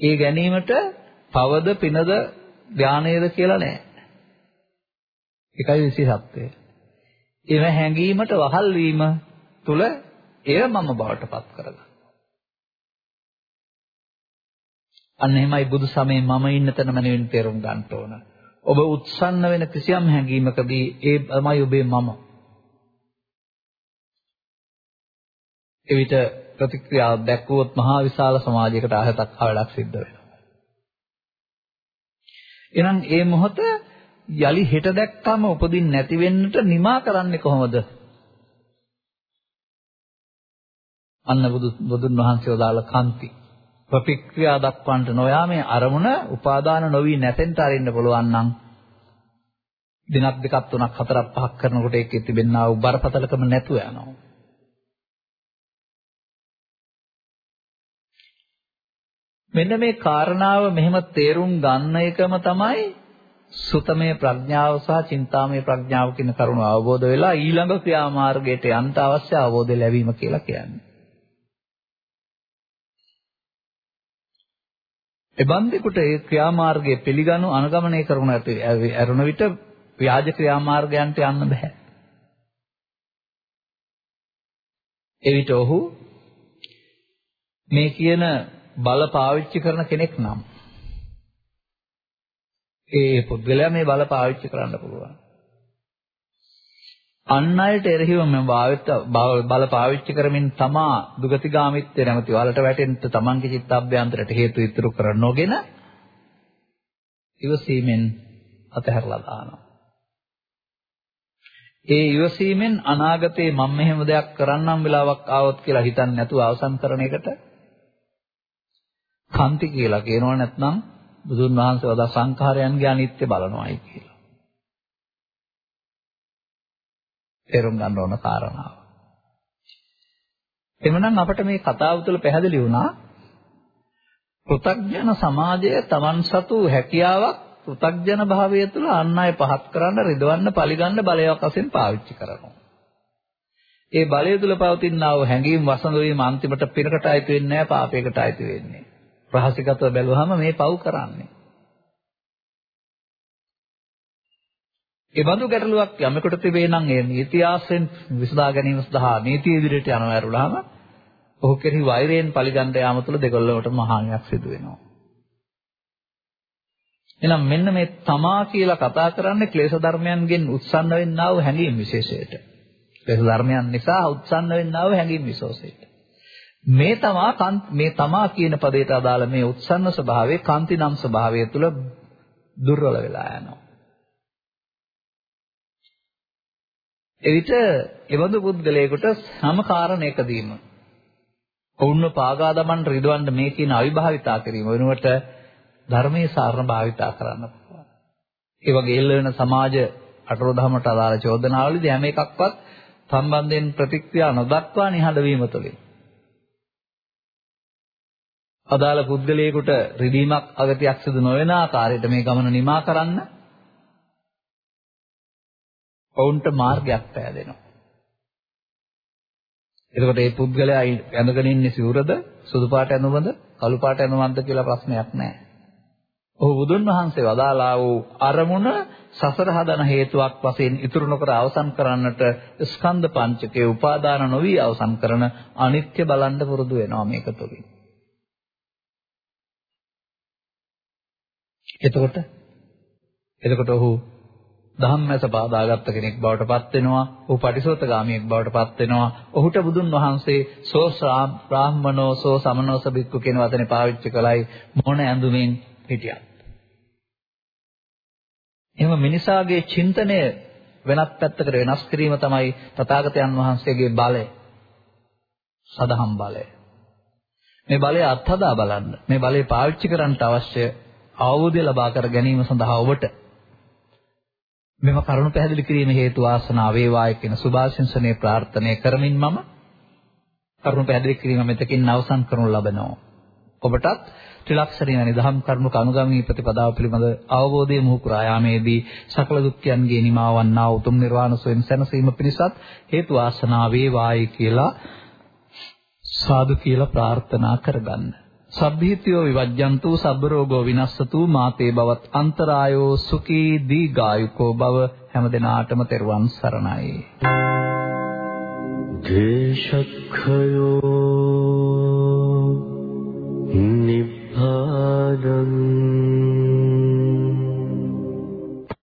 ඒ ගැනීමට පවද පිනද ධානයේද කියලා නෑ. ඒකයි විශේෂත්වය. එව හැඟීමට වහල් වීම තුල එය මම බවට පත් කරගන්න. අන්න එහෙමයි බුදු සමයේ මම ඉන්න තැන මනෙන් තේරුම් ගන්න ඕන. ඔබ උත්සන්න වෙන කිසියම් හැඟීමකදී ඒ තමයි ඔබේ මම. එවිට ප්‍රතික්‍රියාවක් දැක්වුවොත් මහා විශාල සමාජයකට අහතක් අවලක් සිද්ධ වෙනවා. එහෙනම් ඒ මොහොත යලි හෙට දැක්කම උපදින්න නැති වෙන්නට නිමා කරන්නේ කොහොමද? අන්න බුදු බුදුන් වහන්සේ වදාළ කාන්ති ප්‍රතික්‍රියා දක්වන්නට නොයා මේ අරමුණ උපාදාන නොවි නැතෙන්ට අරින්න පුළුවන් නම් දිනක් දෙකක් තුනක් හතරක් පහක් කරනකොට ඒකෙ තිබෙනා වූ බරපතලකම නැතුව යනවා. මෙන්න මේ කාරණාව මෙහෙම තේරුම් ගන්න එකම තමයි සුතමේ ප්‍රඥාව සහ චින්තාමේ ප්‍රඥාව කියන කරුණ අවබෝධ වෙලා ඊළඟ ක්‍රියාමාර්ගයට යන්න අවශ්‍ය අවබෝධය ලැබීම කියලා කියන්නේ. එබන්දෙකුට ඒ ක්‍රියාමාර්ගයේ පිළිගනු අනුගමනය කරන ඇරුණ විට ව්‍යාජ ක්‍රියාමාර්ගයන්ට යන්න බෑ. එවිට ඔහු මේ කියන බල පාවිච්චි කරන කෙනෙක් නම් ඒ පුද්ගලයා මේ බල පාවිච්චි කරන්න පුළුවන්. අන් අයට එරෙහිව මම භාවිත බල පාවිච්චි කරමින් තමා දුගතිගාමිත්වය නැමැති වලට වැටෙන්න තමන්ගේ චිත්තඅභ්‍යන්තරයට හේතු ඉතුරු කර නොගෙන ඉවසීමෙන් අතහැරලා දානවා. ඒ ඉවසීමෙන් අනාගතේ මම මෙහෙම දෙයක් කරන්නම් වෙලාවක් ආවොත් කියලා හිතන්නේ නැතුව අවසන් කරන එකට කන්ති කියලා කියනව නැත්නම් බුදුන් වහන්සේ වදා සංඛාරයන්ගේ අනිත්‍ය බලනවායි කියලා. තේරුම් ගන්න ඕන කාරණාව. එමනම් අපිට මේ කතාව තුළ පැහැදිලි වුණා පෘථග්ජන සමාජය Taman සතු හැකියාවක් පෘථග්ජන භාවය තුළ අන් අය පහත් කරන්න රිදවන්න පරිගන්න බලයක් වශයෙන් පාවිච්චි කරනවා. ඒ බලය තුළ පවතිනා වූ හැඟීම් වසඟ වීම අන්තිමට පිනකට අයිති වෙන්නේ නැහැ පාපයකට අයිති වෙන්නේ. රහසිගතව බැලුවහම මේ පව් කරන්නේ. ඒ බඳු ගැටලුවක් යමෙකුට තිබේ නම් ඒ නීති ආශ්‍රයෙන් විසඳා ගැනීම සඳහා නීති ඉදිරියට යනවා ඇරුණාම ඔහු කෙරෙහි වෛරයෙන් පරිගන්න යාම තුළ දෙගොල්ලෝටම හානියක් සිදු වෙනවා. එහෙනම් මෙන්න මේ තමා කියලා කතා කරන්නේ ක්ලේශ ධර්මයන්ගෙන් උත්සන්න වෙන්නා වූ හැඟීම් විශේෂයට. ක්ලේශ ධර්මයන් නිසා උත්සන්න වෙන්නා වූ හැඟීම් විශේෂයට. මේ තමා මේ තමා කියන පදයට අදාළ මේ උත්සන්න ස්වභාවයේ කාන්ති නම් ස්වභාවය තුළ දුර්වල වෙලා යනවා. එවිට එවඳු පුද්ගලයෙකුට සම කාරණයකදීම ඔවුන්ව පාගා දමන්න රිදවන්න මේ කියන අවිභාවිතා කිරීම වෙනුවට ධර්මයේ සාරණ භාවිතා කරන්න පුළුවන්. ඒ වගේ එල්ල වෙන සමාජ අටරොදහමට අදාළ චෝදනාවලදී හැම එකක්වත් සම්බන්ධයෙන් ප්‍රතික්‍රියා නොදක්වා නිහඬ වීම තුළින් අදාළ පුද්ගලයෙකුට රිදීමක් අගතියක් සිදු නොවන ආකාරයට මේ ගමන නිමා කරන්න ඔවුන්ට මාර්ගයක් පෑදෙනවා. එතකොට මේ පුද්ගලයා ඇඳගෙන ඉන්නේ සිවුරද සුදු පාට ඇඳුමද කළු පාට ඇඳුමක්ද කියලා ප්‍රශ්නයක් නැහැ. ඔහු බුදුන් වහන්සේ වදාලා වූ අරමුණ සසර හදන හේතුවක් වශයෙන් ඉතුරු නොකර අවසන් කරන්නට ස්කන්ධ පංචකයේ උපාදාන නොවි අවසන් කරන අනිත්‍ය බලන්න පුරුදු වෙනවා මේක තුලින්. එතකොට එතකොට ඔහු ධම්මස පාදාගත්ත කෙනෙක් බවට පත් වෙනවා. ඔහු පටිසෝතගාමියෙක් බවට පත් වෙනවා. ඔහුට බුදුන් වහන්සේ සෝ බ්‍රාහ්මනෝ සෝ සමනෝ සබික්කු කියන වචනේ පාවිච්චි කළයි මොන ඇඳුමින් හිටියත්. එහෙම මිනිසාගේ චින්තනය වෙනත් පැත්තකට වෙනස් කිරීම තමයි තථාගතයන් වහන්සේගේ බලය. සදහම් බලය. මේ බලය අත්හදා බලන්න. මේ බලය පාවිච්චි කරන්නට අවශ්‍ය අවබෝධය ලබා කර ගැනීම සඳහා ඔබට මෙම කරුණ පැහැදිලි කිරීම හේතු වාසනා වේවායි කියන සුභාශිංසනයේ ප්‍රාර්ථනා කරමින් මම කරුණ පැහැදිලි කිරීම මෙතකින් අවසන් කරනු ලබනවා. ඔබටත් ත්‍රිලක්ෂණී වැනි දහම් කරුණු කනුගාමී ප්‍රතිපදාව පිළිබඳ අවබෝධය මුහු කුරා යාමේදී සකල දුක්ඛයන්ගේ නිමාවන්නා උතුම් නිර්වාණ සෝයෙන් සැනසීම පිණිසත් හේතු වාසනා වේවායි කියලා සාදු කියලා ප්‍රාර්ථනා කරගන්න. සබ්බීතියෝ විවජ්ජන්තු සබ්බ රෝගෝ විනස්සතු මාතේ බවත් අන්තරායෝ සුඛී දීගායුකෝ බව හැමදෙනාටම තෙරුවන් සරණයි. දේශක්ඛයෝ නිබ්බානං